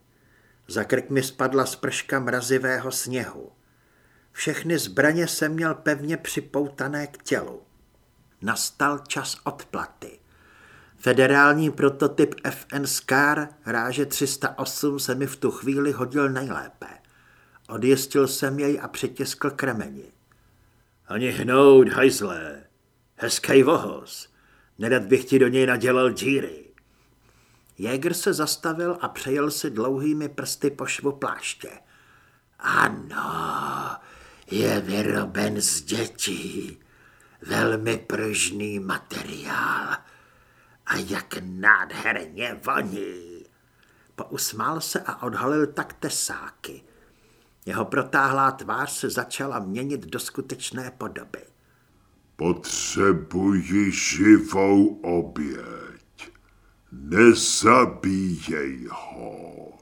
Za krk mi spadla sprška mrazivého sněhu. Všechny zbraně jsem měl pevně připoutané k tělu. Nastal čas odplaty. Federální prototyp FN Scar ráže 308 se mi v tu chvíli hodil nejlépe. Odjistil jsem jej a přetiskl kremeni. Ani hnout, hajzlé. Hezký vohoz. Nerad bych ti do něj nadělal díry. Jäger se zastavil a přejel si dlouhými prsty po švu pláště. Ano, je vyroben z dětí. Velmi pružný materiál. A jak nádherně voní. Pousmál se a odhalil tak tesáky. Jeho protáhlá tvář se začala měnit do skutečné podoby. Potřebuji živou oběť. Nezabíjej ho.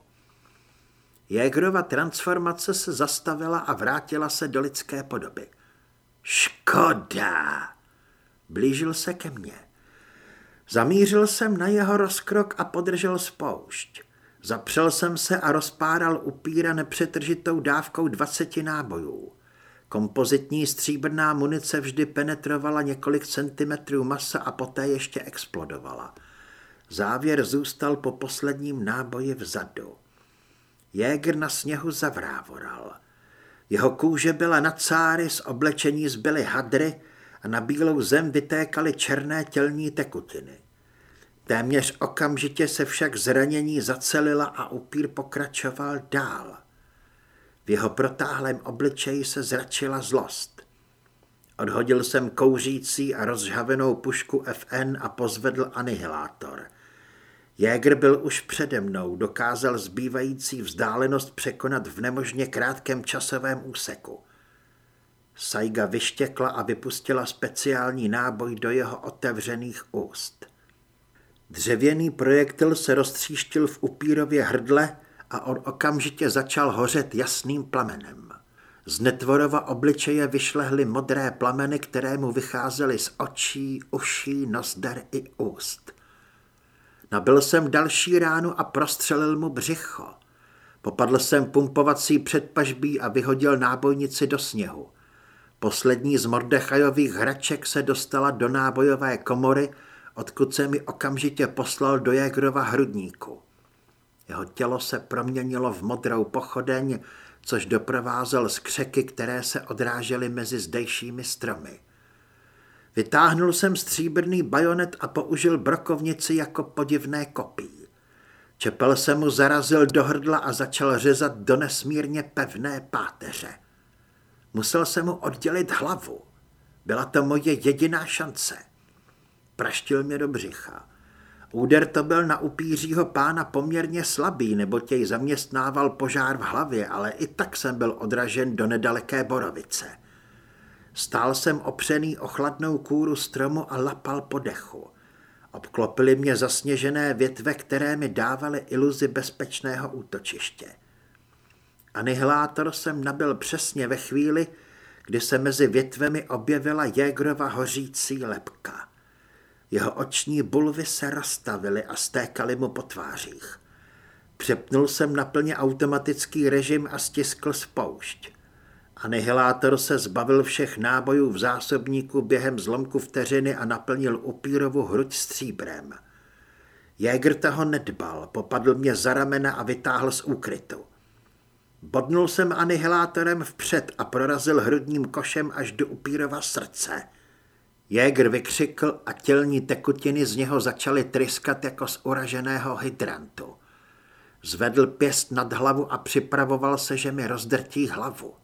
Jégrova transformace se zastavila a vrátila se do lidské podoby. Škoda! Blížil se ke mně. Zamířil jsem na jeho rozkrok a podržel spoušť. Zapřel jsem se a rozpáral upíra nepřetržitou dávkou dvaceti nábojů. Kompozitní stříbrná munice vždy penetrovala několik centimetrů masa a poté ještě explodovala. Závěr zůstal po posledním náboji vzadu. Jäger na sněhu zavrávoral. Jeho kůže byla na cáry, z oblečení zbyly hadry a na bílou zem vytékaly černé tělní tekutiny. Téměř okamžitě se však zranění zacelila a upír pokračoval dál. V jeho protáhlém obličeji se zračila zlost. Odhodil jsem kouřící a rozžhavenou pušku FN a pozvedl anihilátor. Jäger byl už přede mnou, dokázal zbývající vzdálenost překonat v nemožně krátkém časovém úseku. Saiga vyštěkla a vypustila speciální náboj do jeho otevřených úst. Dřevěný projektil se roztříštil v upírově hrdle a on okamžitě začal hořet jasným plamenem. Z netvorova obličeje vyšlehly modré plameny, které mu vycházely z očí, uší, nozder i úst. Nabil jsem další ránu a prostřelil mu břicho. Popadl jsem pumpovací předpažbí a vyhodil nábojnici do sněhu. Poslední z Mordechajových hraček se dostala do nábojové komory, odkud se mi okamžitě poslal do Jägrova hrudníku. Jeho tělo se proměnilo v modrou pochodeň, což doprovázel skřeky, které se odrážely mezi zdejšími stromy. Vytáhnul jsem stříbrný bajonet a použil brokovnici jako podivné kopí. Čepel se mu zarazil do hrdla a začal řezat do nesmírně pevné páteře. Musel se mu oddělit hlavu. Byla to moje jediná šance. Praštil mě do břicha. Úder to byl na upířího pána poměrně slabý, nebo těj zaměstnával požár v hlavě, ale i tak jsem byl odražen do nedaleké borovice. Stál jsem opřený o chladnou kůru stromu a lapal po dechu. Obklopily mě zasněžené větve, které mi dávaly iluzi bezpečného útočiště. Anihilátor jsem nabil přesně ve chvíli, kdy se mezi větvemi objevila Jégrova hořící lepka. Jeho oční bulvy se rozstavily a stékaly mu po tvářích. Přepnul jsem na plně automatický režim a stiskl spoušť. Anihilátor se zbavil všech nábojů v zásobníku během zlomku vteřiny a naplnil upírovu hruď stříbrem. Jäger toho nedbal, popadl mě za ramena a vytáhl z úkrytu. Bodnul jsem anihilátorem vpřed a prorazil hrudním košem až do upírova srdce. Jäger vykřikl a tělní tekutiny z něho začaly tryskat jako z uraženého hydrantu. Zvedl pěst nad hlavu a připravoval se, že mi rozdrtí hlavu.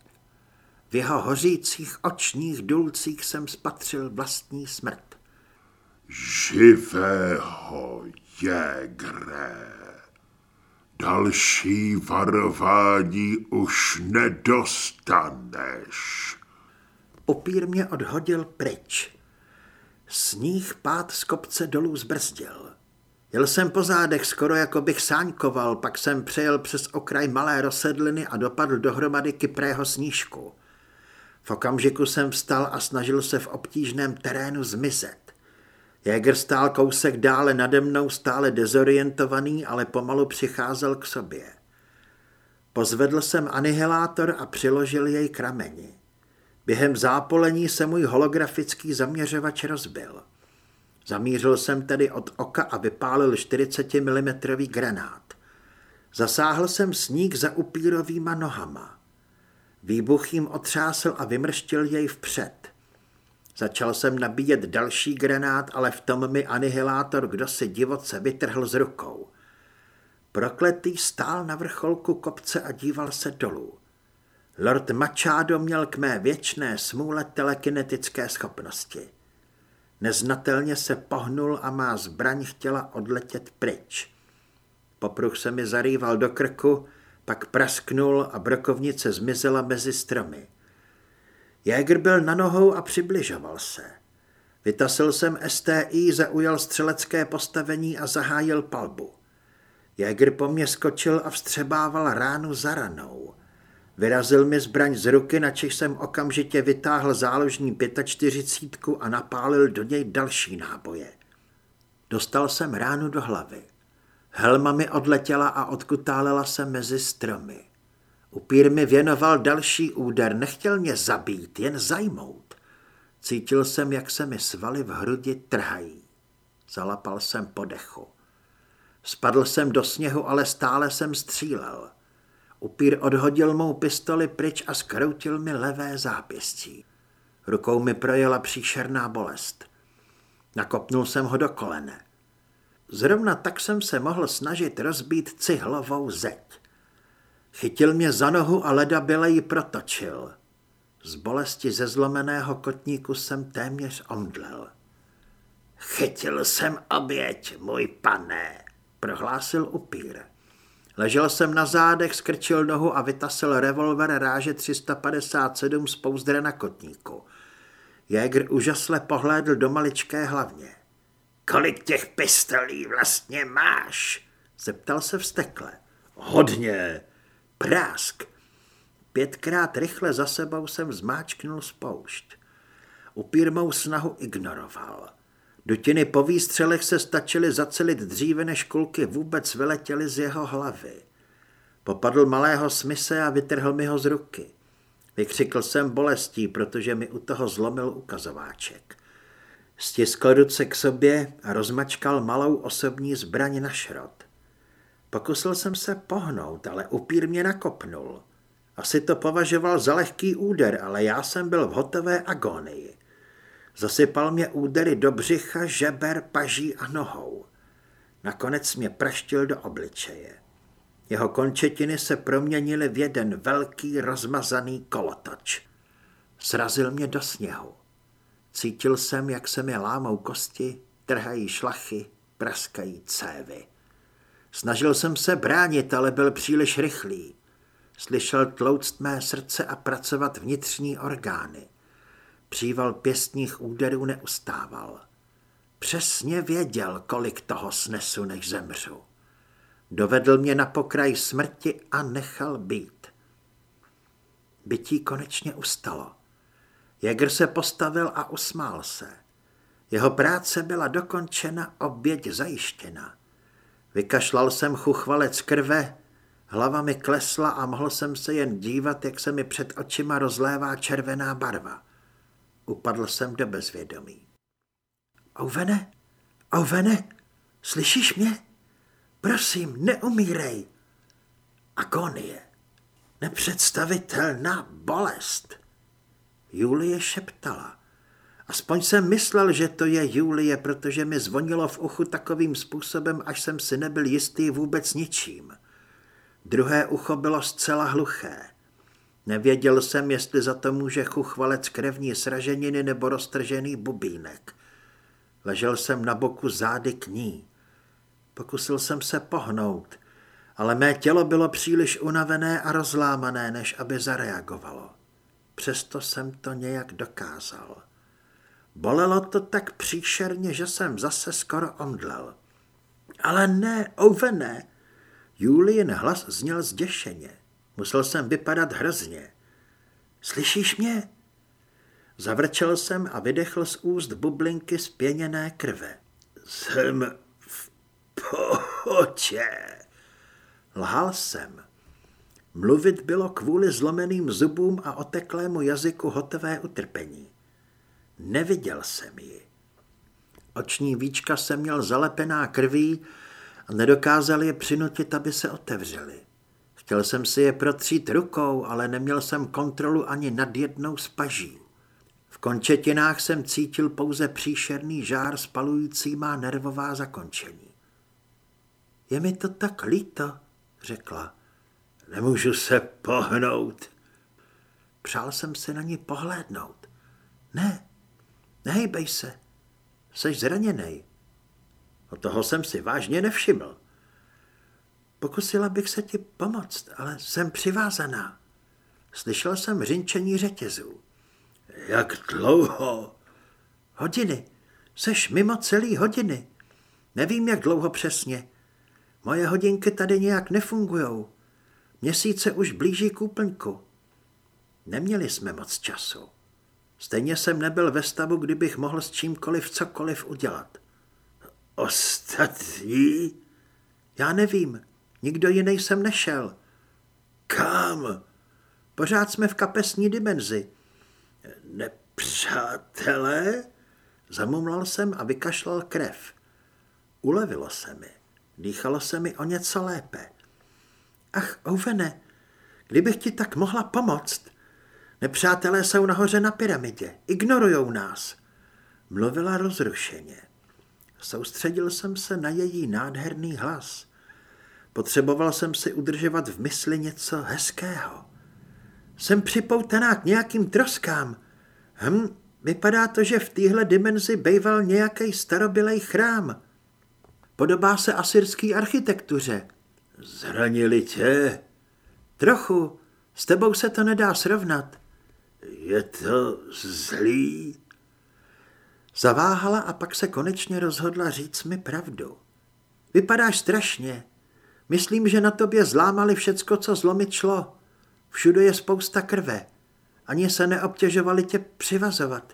V jeho hořících očních dulcích jsem spatřil vlastní smrt. Živého jégre. Další varování už nedostaneš. Upír mě odhodil pryč. Sníh pád z kopce dolů zbrzdil. Jel jsem po zádech skoro jako bych sáňkoval, pak jsem přejel přes okraj malé rozsedliny a dopadl dohromady kyprého snížku. V okamžiku jsem vstal a snažil se v obtížném terénu zmizet. Jäger stál kousek dále nade mnou, stále dezorientovaný, ale pomalu přicházel k sobě. Pozvedl jsem anihilátor a přiložil jej k rameni. Během zápolení se můj holografický zaměřovač rozbil. Zamířil jsem tedy od oka a vypálil 40 mm granát. Zasáhl jsem sníh za upírovýma nohama. Výbuch jim otřásl a vymrštil jej vpřed. Začal jsem nabíjet další granát, ale v tom mi anihilátor kdo si divoce vytrhl z rukou. Prokletý stál na vrcholku kopce a díval se dolů. Lord Machado měl k mé věčné smůle telekinetické schopnosti. Neznatelně se pohnul a má zbraň chtěla odletět pryč. Popruh se mi zarýval do krku, pak prasknul a brokovnice zmizela mezi stromy. Jäger byl na nohou a přibližoval se. Vytasil jsem STI, zaujal střelecké postavení a zahájil palbu. Jäger po mně skočil a vstřebával ránu za ranou. Vyrazil mi zbraň z ruky, načež jsem okamžitě vytáhl záložní 45 a napálil do něj další náboje. Dostal jsem ránu do hlavy. Helma mi odletěla a odkutálela se mezi stromy. Upír mi věnoval další úder, nechtěl mě zabít, jen zajmout. Cítil jsem, jak se mi svaly v hrudi trhají. Zalapal jsem po dechu. Spadl jsem do sněhu, ale stále jsem střílel. Upír odhodil mou pistoli pryč a skroutil mi levé zápěstí. Rukou mi projela příšerná bolest. Nakopnul jsem ho do kolene. Zrovna tak jsem se mohl snažit rozbít cihlovou zeď. Chytil mě za nohu a leda byle ji protočil. Z bolesti ze zlomeného kotníku jsem téměř omdlel. Chytil jsem oběť, můj pane, prohlásil upír. Ležel jsem na zádech, skrčil nohu a vytasil revolver ráže 357 z pouzdre na kotníku. Jäger úžasle pohlédl do maličké hlavně. Kolik těch pistolí vlastně máš? Zeptal se vstekle. Hodně, Prásk. Pětkrát rychle za sebou jsem zmáčknul spoušť. Upír mou snahu ignoroval. Dutiny po výstřelech se stačily zacelit dříve, než kulky vůbec vyletěly z jeho hlavy. Popadl malého smise a vytrhl mi ho z ruky. Vykřikl jsem bolestí, protože mi u toho zlomil ukazováček. Stiskl ruce k sobě a rozmačkal malou osobní zbraň na šrot. Pokusil jsem se pohnout, ale upír mě nakopnul. Asi to považoval za lehký úder, ale já jsem byl v hotové agonii. Zasypal mě údery do břicha, žeber, paží a nohou. Nakonec mě praštil do obličeje. Jeho končetiny se proměnily v jeden velký rozmazaný kolotoč. Srazil mě do sněhu. Cítil jsem, jak se mi lámou kosti, trhají šlachy, praskají cévy. Snažil jsem se bránit, ale byl příliš rychlý. Slyšel tlouct mé srdce a pracovat vnitřní orgány. Příval pěstních úderů neustával. Přesně věděl, kolik toho snesu, než zemřu. Dovedl mě na pokraj smrti a nechal být. Bytí konečně ustalo. Jäger se postavil a usmál se. Jeho práce byla dokončena, oběť zajištěna. Vykašlal jsem chuchvalec krve, hlava mi klesla a mohl jsem se jen dívat, jak se mi před očima rozlévá červená barva. Upadl jsem do bezvědomí. Auvene, Auvene, slyšíš mě? Prosím, neumírej. Agonie. Nepředstavitelná bolest. Julie šeptala. Aspoň jsem myslel, že to je Julie, protože mi zvonilo v uchu takovým způsobem, až jsem si nebyl jistý vůbec ničím. Druhé ucho bylo zcela hluché. Nevěděl jsem, jestli za to může chuchvalec krevní sraženiny nebo roztržený bubínek. Ležel jsem na boku zády k ní. Pokusil jsem se pohnout, ale mé tělo bylo příliš unavené a rozlámané, než aby zareagovalo. Přesto jsem to nějak dokázal. Bolelo to tak příšerně, že jsem zase skoro omdlel. Ale ne, ouve ne. Julien hlas zněl zděšeně. Musel jsem vypadat hrozně. Slyšíš mě? Zavrčel jsem a vydechl z úst bublinky spěněné krve. Jsem v pohodě. Lhal jsem. Mluvit bylo kvůli zlomeným zubům a oteklému jazyku hotové utrpení. Neviděl jsem ji. Oční víčka jsem měl zalepená krví a nedokázal je přinutit, aby se otevřely. Chtěl jsem si je protřít rukou, ale neměl jsem kontrolu ani nad jednou z paží. V končetinách jsem cítil pouze příšerný žár spalující má nervová zakončení. Je mi to tak líto, řekla. Nemůžu se pohnout. Přál jsem se na ní pohlédnout. Ne, nehejbej se, jsi zraněný. O toho jsem si vážně nevšiml. Pokusila bych se ti pomoct, ale jsem přivázaná. Slyšel jsem řinčení řetězů. Jak dlouho? Hodiny. Seš mimo celý hodiny. Nevím, jak dlouho přesně. Moje hodinky tady nějak nefungujou. Měsíce už blíží k úplňku. Neměli jsme moc času. Stejně jsem nebyl ve stavu, kdybych mohl s čímkoliv cokoliv udělat. Ostatní? Já nevím. Nikdo jiný jsem nešel. Kam? Pořád jsme v kapesní dimenzi. Nepřátelé? Zamumlal jsem a vykašlal krev. Ulevilo se mi. Dýchalo se mi o něco lépe. Ach, Ovene, kdybych ti tak mohla pomoct. Nepřátelé jsou nahoře na pyramidě, ignorujou nás. Mluvila rozrušeně. Soustředil jsem se na její nádherný hlas. Potřeboval jsem si udržovat v mysli něco hezkého. Jsem připoutaná k nějakým troskám. Hm, vypadá to, že v téhle dimenzi bejval nějaký starobylej chrám. Podobá se asyrský architektuře. Zranili tě? Trochu. S tebou se to nedá srovnat. Je to zlý? Zaváhala a pak se konečně rozhodla říct mi pravdu. Vypadáš strašně. Myslím, že na tobě zlámali všecko, co zlomit šlo. Všude je spousta krve. Ani se neobtěžovali tě přivazovat.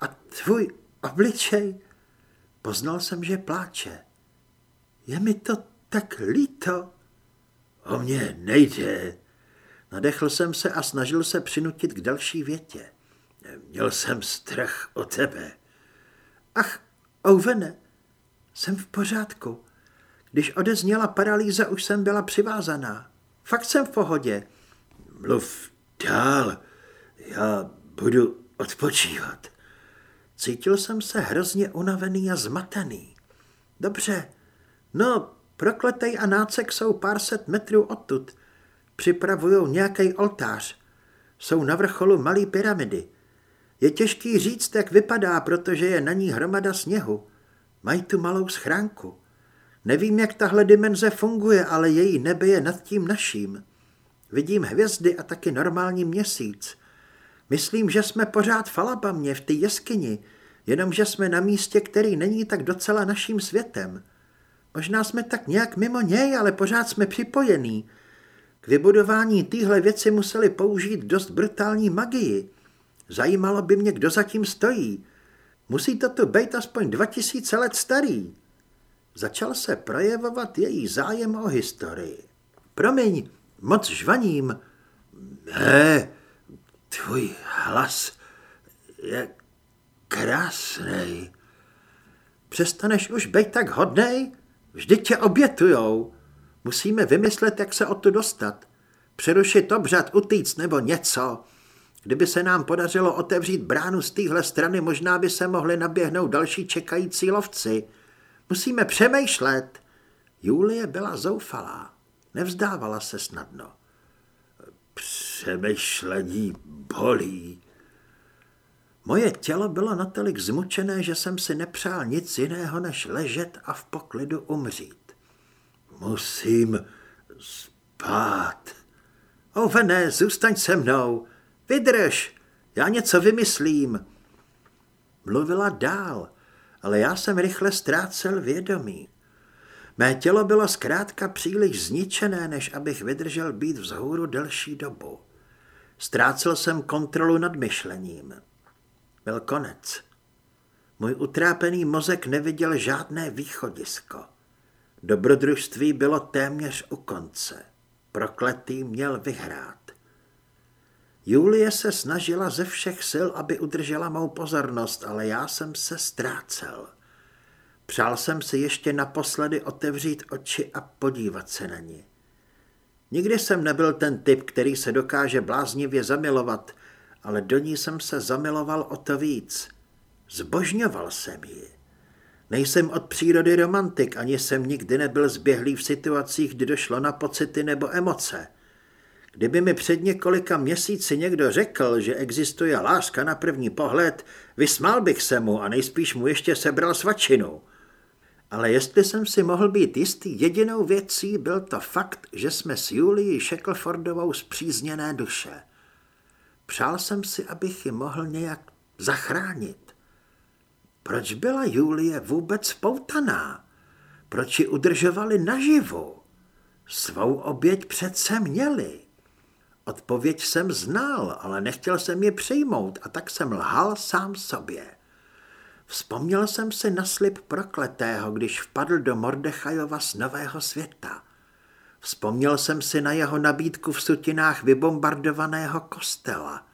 A tvůj obličej... Poznal jsem, že pláče. Je mi to tak líto. O mě nejde. Nadechl jsem se a snažil se přinutit k další větě. Měl jsem strach o tebe. Ach, Ouvene, jsem v pořádku. Když odezněla paralýza, už jsem byla přivázaná. Fakt jsem v pohodě. Mluv dál. Já budu odpočívat. Cítil jsem se hrozně unavený a zmatený. Dobře, no, prokletej a nácek jsou pár set metrů odtud. Připravujou nějaký oltář. Jsou na vrcholu malé pyramidy. Je těžký říct, jak vypadá, protože je na ní hromada sněhu. Mají tu malou schránku. Nevím, jak tahle dimenze funguje, ale její nebe je nad tím naším. Vidím hvězdy a taky normální měsíc. Myslím, že jsme pořád v v té jeskyni, jenomže jsme na místě, který není tak docela naším světem. Možná jsme tak nějak mimo něj, ale pořád jsme připojení. K vybudování téhle věci museli použít dost brutální magii. Zajímalo by mě, kdo zatím stojí. Musí to být aspoň 2000 let starý. Začal se projevovat její zájem o historii. Promiň, moc žvaním. Ne, tvůj hlas je krásný. Přestaneš už být tak hodnej? Vždyť tě obětujou. Musíme vymyslet, jak se o to dostat. Přerušit obřad, utíct nebo něco. Kdyby se nám podařilo otevřít bránu z téhle strany, možná by se mohli naběhnout další čekající lovci. Musíme přemýšlet. Julie byla zoufalá. Nevzdávala se snadno. Přemýšlení bolí. Moje tělo bylo natolik zmučené, že jsem si nepřál nic jiného, než ležet a v poklidu umřít. Musím spát. Ovene, zůstaň se mnou. Vydrž, já něco vymyslím. Mluvila dál, ale já jsem rychle ztrácel vědomí. Mé tělo bylo zkrátka příliš zničené, než abych vydržel být vzhůru delší dobu. Ztrácel jsem kontrolu nad myšlením. Byl konec. Můj utrápený mozek neviděl žádné východisko. Dobrodružství bylo téměř u konce. Prokletý měl vyhrát. Julie se snažila ze všech sil, aby udržela mou pozornost, ale já jsem se ztrácel. Přál jsem si ještě naposledy otevřít oči a podívat se na ní. Nikdy jsem nebyl ten typ, který se dokáže bláznivě zamilovat, ale do ní jsem se zamiloval o to víc. Zbožňoval jsem ji. Nejsem od přírody romantik, ani jsem nikdy nebyl zběhlý v situacích, kdy došlo na pocity nebo emoce. Kdyby mi před několika měsíci někdo řekl, že existuje láska na první pohled, vysmál bych se mu a nejspíš mu ještě sebral svačinu. Ale jestli jsem si mohl být jistý jedinou věcí, byl to fakt, že jsme s Julií Shacklefordovou zpřízněné duše. Přál jsem si, abych ji mohl nějak zachránit. Proč byla Julie vůbec poutaná? Proč ji udržovali naživu? Svou oběť přece měli. Odpověď jsem znal, ale nechtěl jsem ji přijmout a tak jsem lhal sám sobě. Vzpomněl jsem si na slib prokletého, když vpadl do Mordechajova z nového světa. Vzpomněl jsem si na jeho nabídku v sutinách vybombardovaného kostela.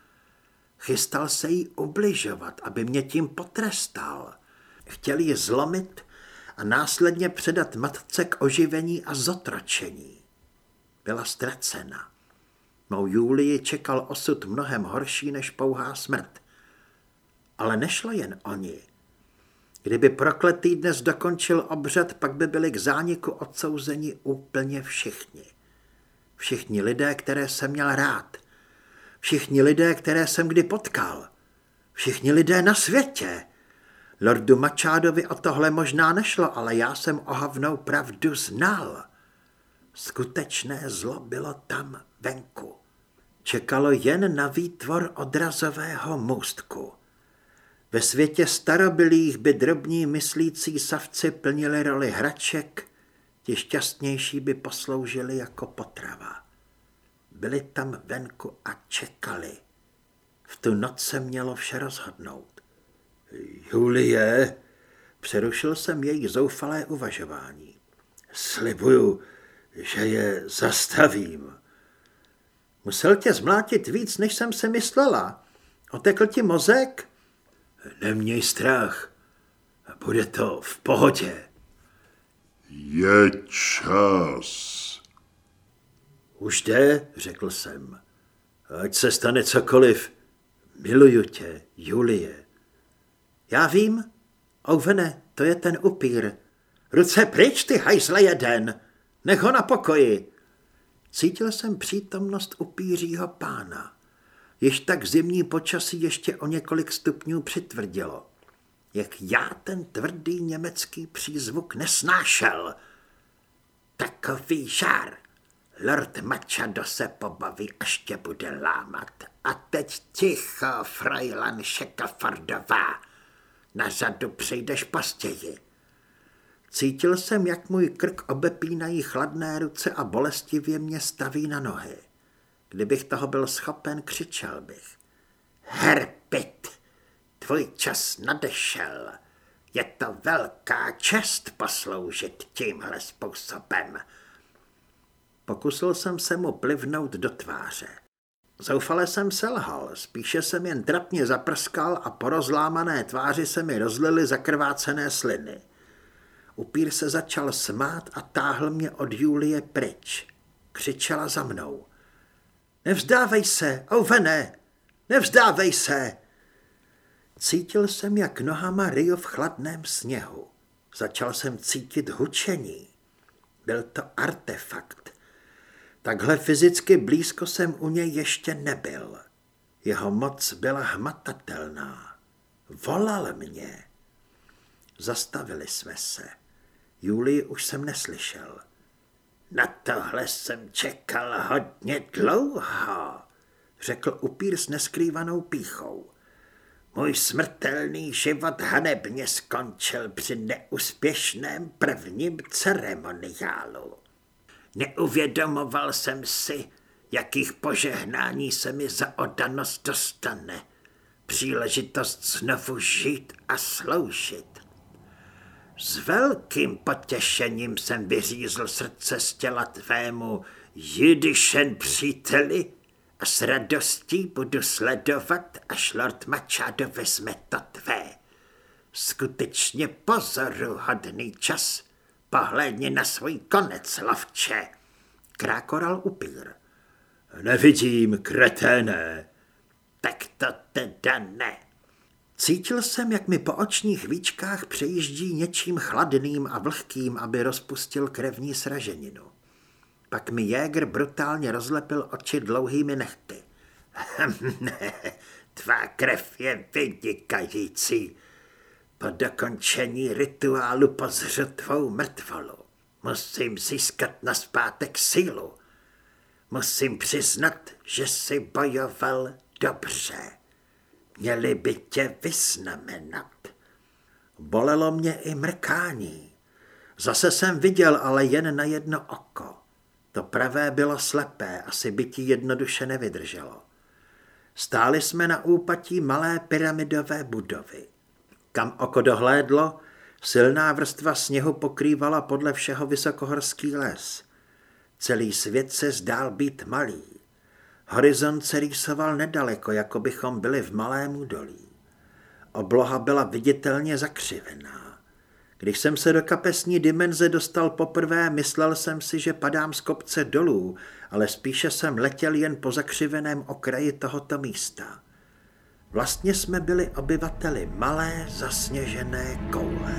Chystal se jí ubližovat, aby mě tím potrestal. Chtěl ji zlomit a následně předat matce k oživení a zotročení. Byla ztracena. Mou Julii čekal osud mnohem horší než pouhá smrt. Ale nešlo jen o ní. Kdyby prokletý dnes dokončil obřad, pak by byli k zániku odsouzeni úplně všichni. Všichni lidé, které jsem měl rád. Všichni lidé, které jsem kdy potkal. Všichni lidé na světě. Lordu Mačádovi o tohle možná nešlo, ale já jsem ohavnou pravdu znal. Skutečné zlo bylo tam venku. Čekalo jen na výtvor odrazového můstku. Ve světě starobylých by drobní myslící savci plnili roli hraček, ti šťastnější by posloužili jako potrava. Byli tam venku a čekali. V tu noc se mělo vše rozhodnout. Julie, přerušil jsem její zoufalé uvažování. Slibuju, že je zastavím. Musel tě zmlátit víc, než jsem si myslela. Otekl ti mozek? Neměj strach. Bude to v pohodě. Je čas. Už jde, řekl jsem. Ať se stane cokoliv. Miluju tě, Julie. Já vím. Ouvene, to je ten upír. Ruce pryč, ty hajzle jeden. Nech ho na pokoji. Cítil jsem přítomnost upířího pána. Již tak zimní počasí ještě o několik stupňů přitvrdilo. Jak já ten tvrdý německý přízvuk nesnášel. Takový žár. Lord Machado se pobaví, až tě bude lámat. A teď ticho, Freilan Šekafardová. Na řadu přijdeš postěji. Cítil jsem, jak můj krk obepínají chladné ruce a bolestivě mě staví na nohy. Kdybych toho byl schopen, křičel bych. Herpit, tvůj čas nadešel. Je to velká čest posloužit tímhle způsobem. Pokusil jsem se mu plivnout do tváře. Zoufale jsem selhal, spíše jsem jen trapně zaprskal a po rozlámané tváři se mi rozlily zakrvácené sliny. Upír se začal smát a táhl mě od Julie pryč. Křičela za mnou. Nevzdávej se, Ovené, nevzdávej se! Cítil jsem, jak nohama ryju v chladném sněhu. Začal jsem cítit hučení. Byl to artefakt. Takhle fyzicky blízko jsem u něj ještě nebyl. Jeho moc byla hmatatelná. Volal mě. Zastavili jsme se. Julii už jsem neslyšel. Na tohle jsem čekal hodně dlouho, řekl upír s neskrývanou píchou. Můj smrtelný život hanebně skončil při neúspěšném prvním ceremoniálu. Neuvědomoval jsem si, jakých požehnání se mi za odanost dostane. Příležitost znovu žít a sloužit. S velkým potěšením jsem vyřízl srdce z těla tvému, jidyšen příteli, a s radostí budu sledovat, až Lord Machado vezme to tvé. Skutečně pozoruhodný čas. Pohlédni na svůj konec, lovče. Krákoral upír. Nevidím, kreténe. Tak to teda ne. Cítil jsem, jak mi po očních víčkách přejíždí něčím chladným a vlhkým, aby rozpustil krevní sraženinu. Pak mi Jäger brutálně rozlepil oči dlouhými nechty. ne, tvá krev je vynikající. Po dokončení rituálu pozřu tvou mrtvolu. Musím získat na zpátek sílu. Musím přiznat, že jsi bojoval dobře. Měli by tě vysnamenat. Bolelo mě i mrkání. Zase jsem viděl, ale jen na jedno oko. To pravé bylo slepé, asi by ti jednoduše nevydrželo. Stáli jsme na úpatí malé pyramidové budovy. Kam oko dohlédlo, silná vrstva sněhu pokrývala podle všeho vysokohorský les. Celý svět se zdál být malý. Horizont se rýsoval nedaleko, jako bychom byli v malém údolí. Obloha byla viditelně zakřivená. Když jsem se do kapesní dimenze dostal poprvé, myslel jsem si, že padám z kopce dolů, ale spíše jsem letěl jen po zakřiveném okraji tohoto místa. Vlastně jsme byli obyvateli malé zasněžené koule.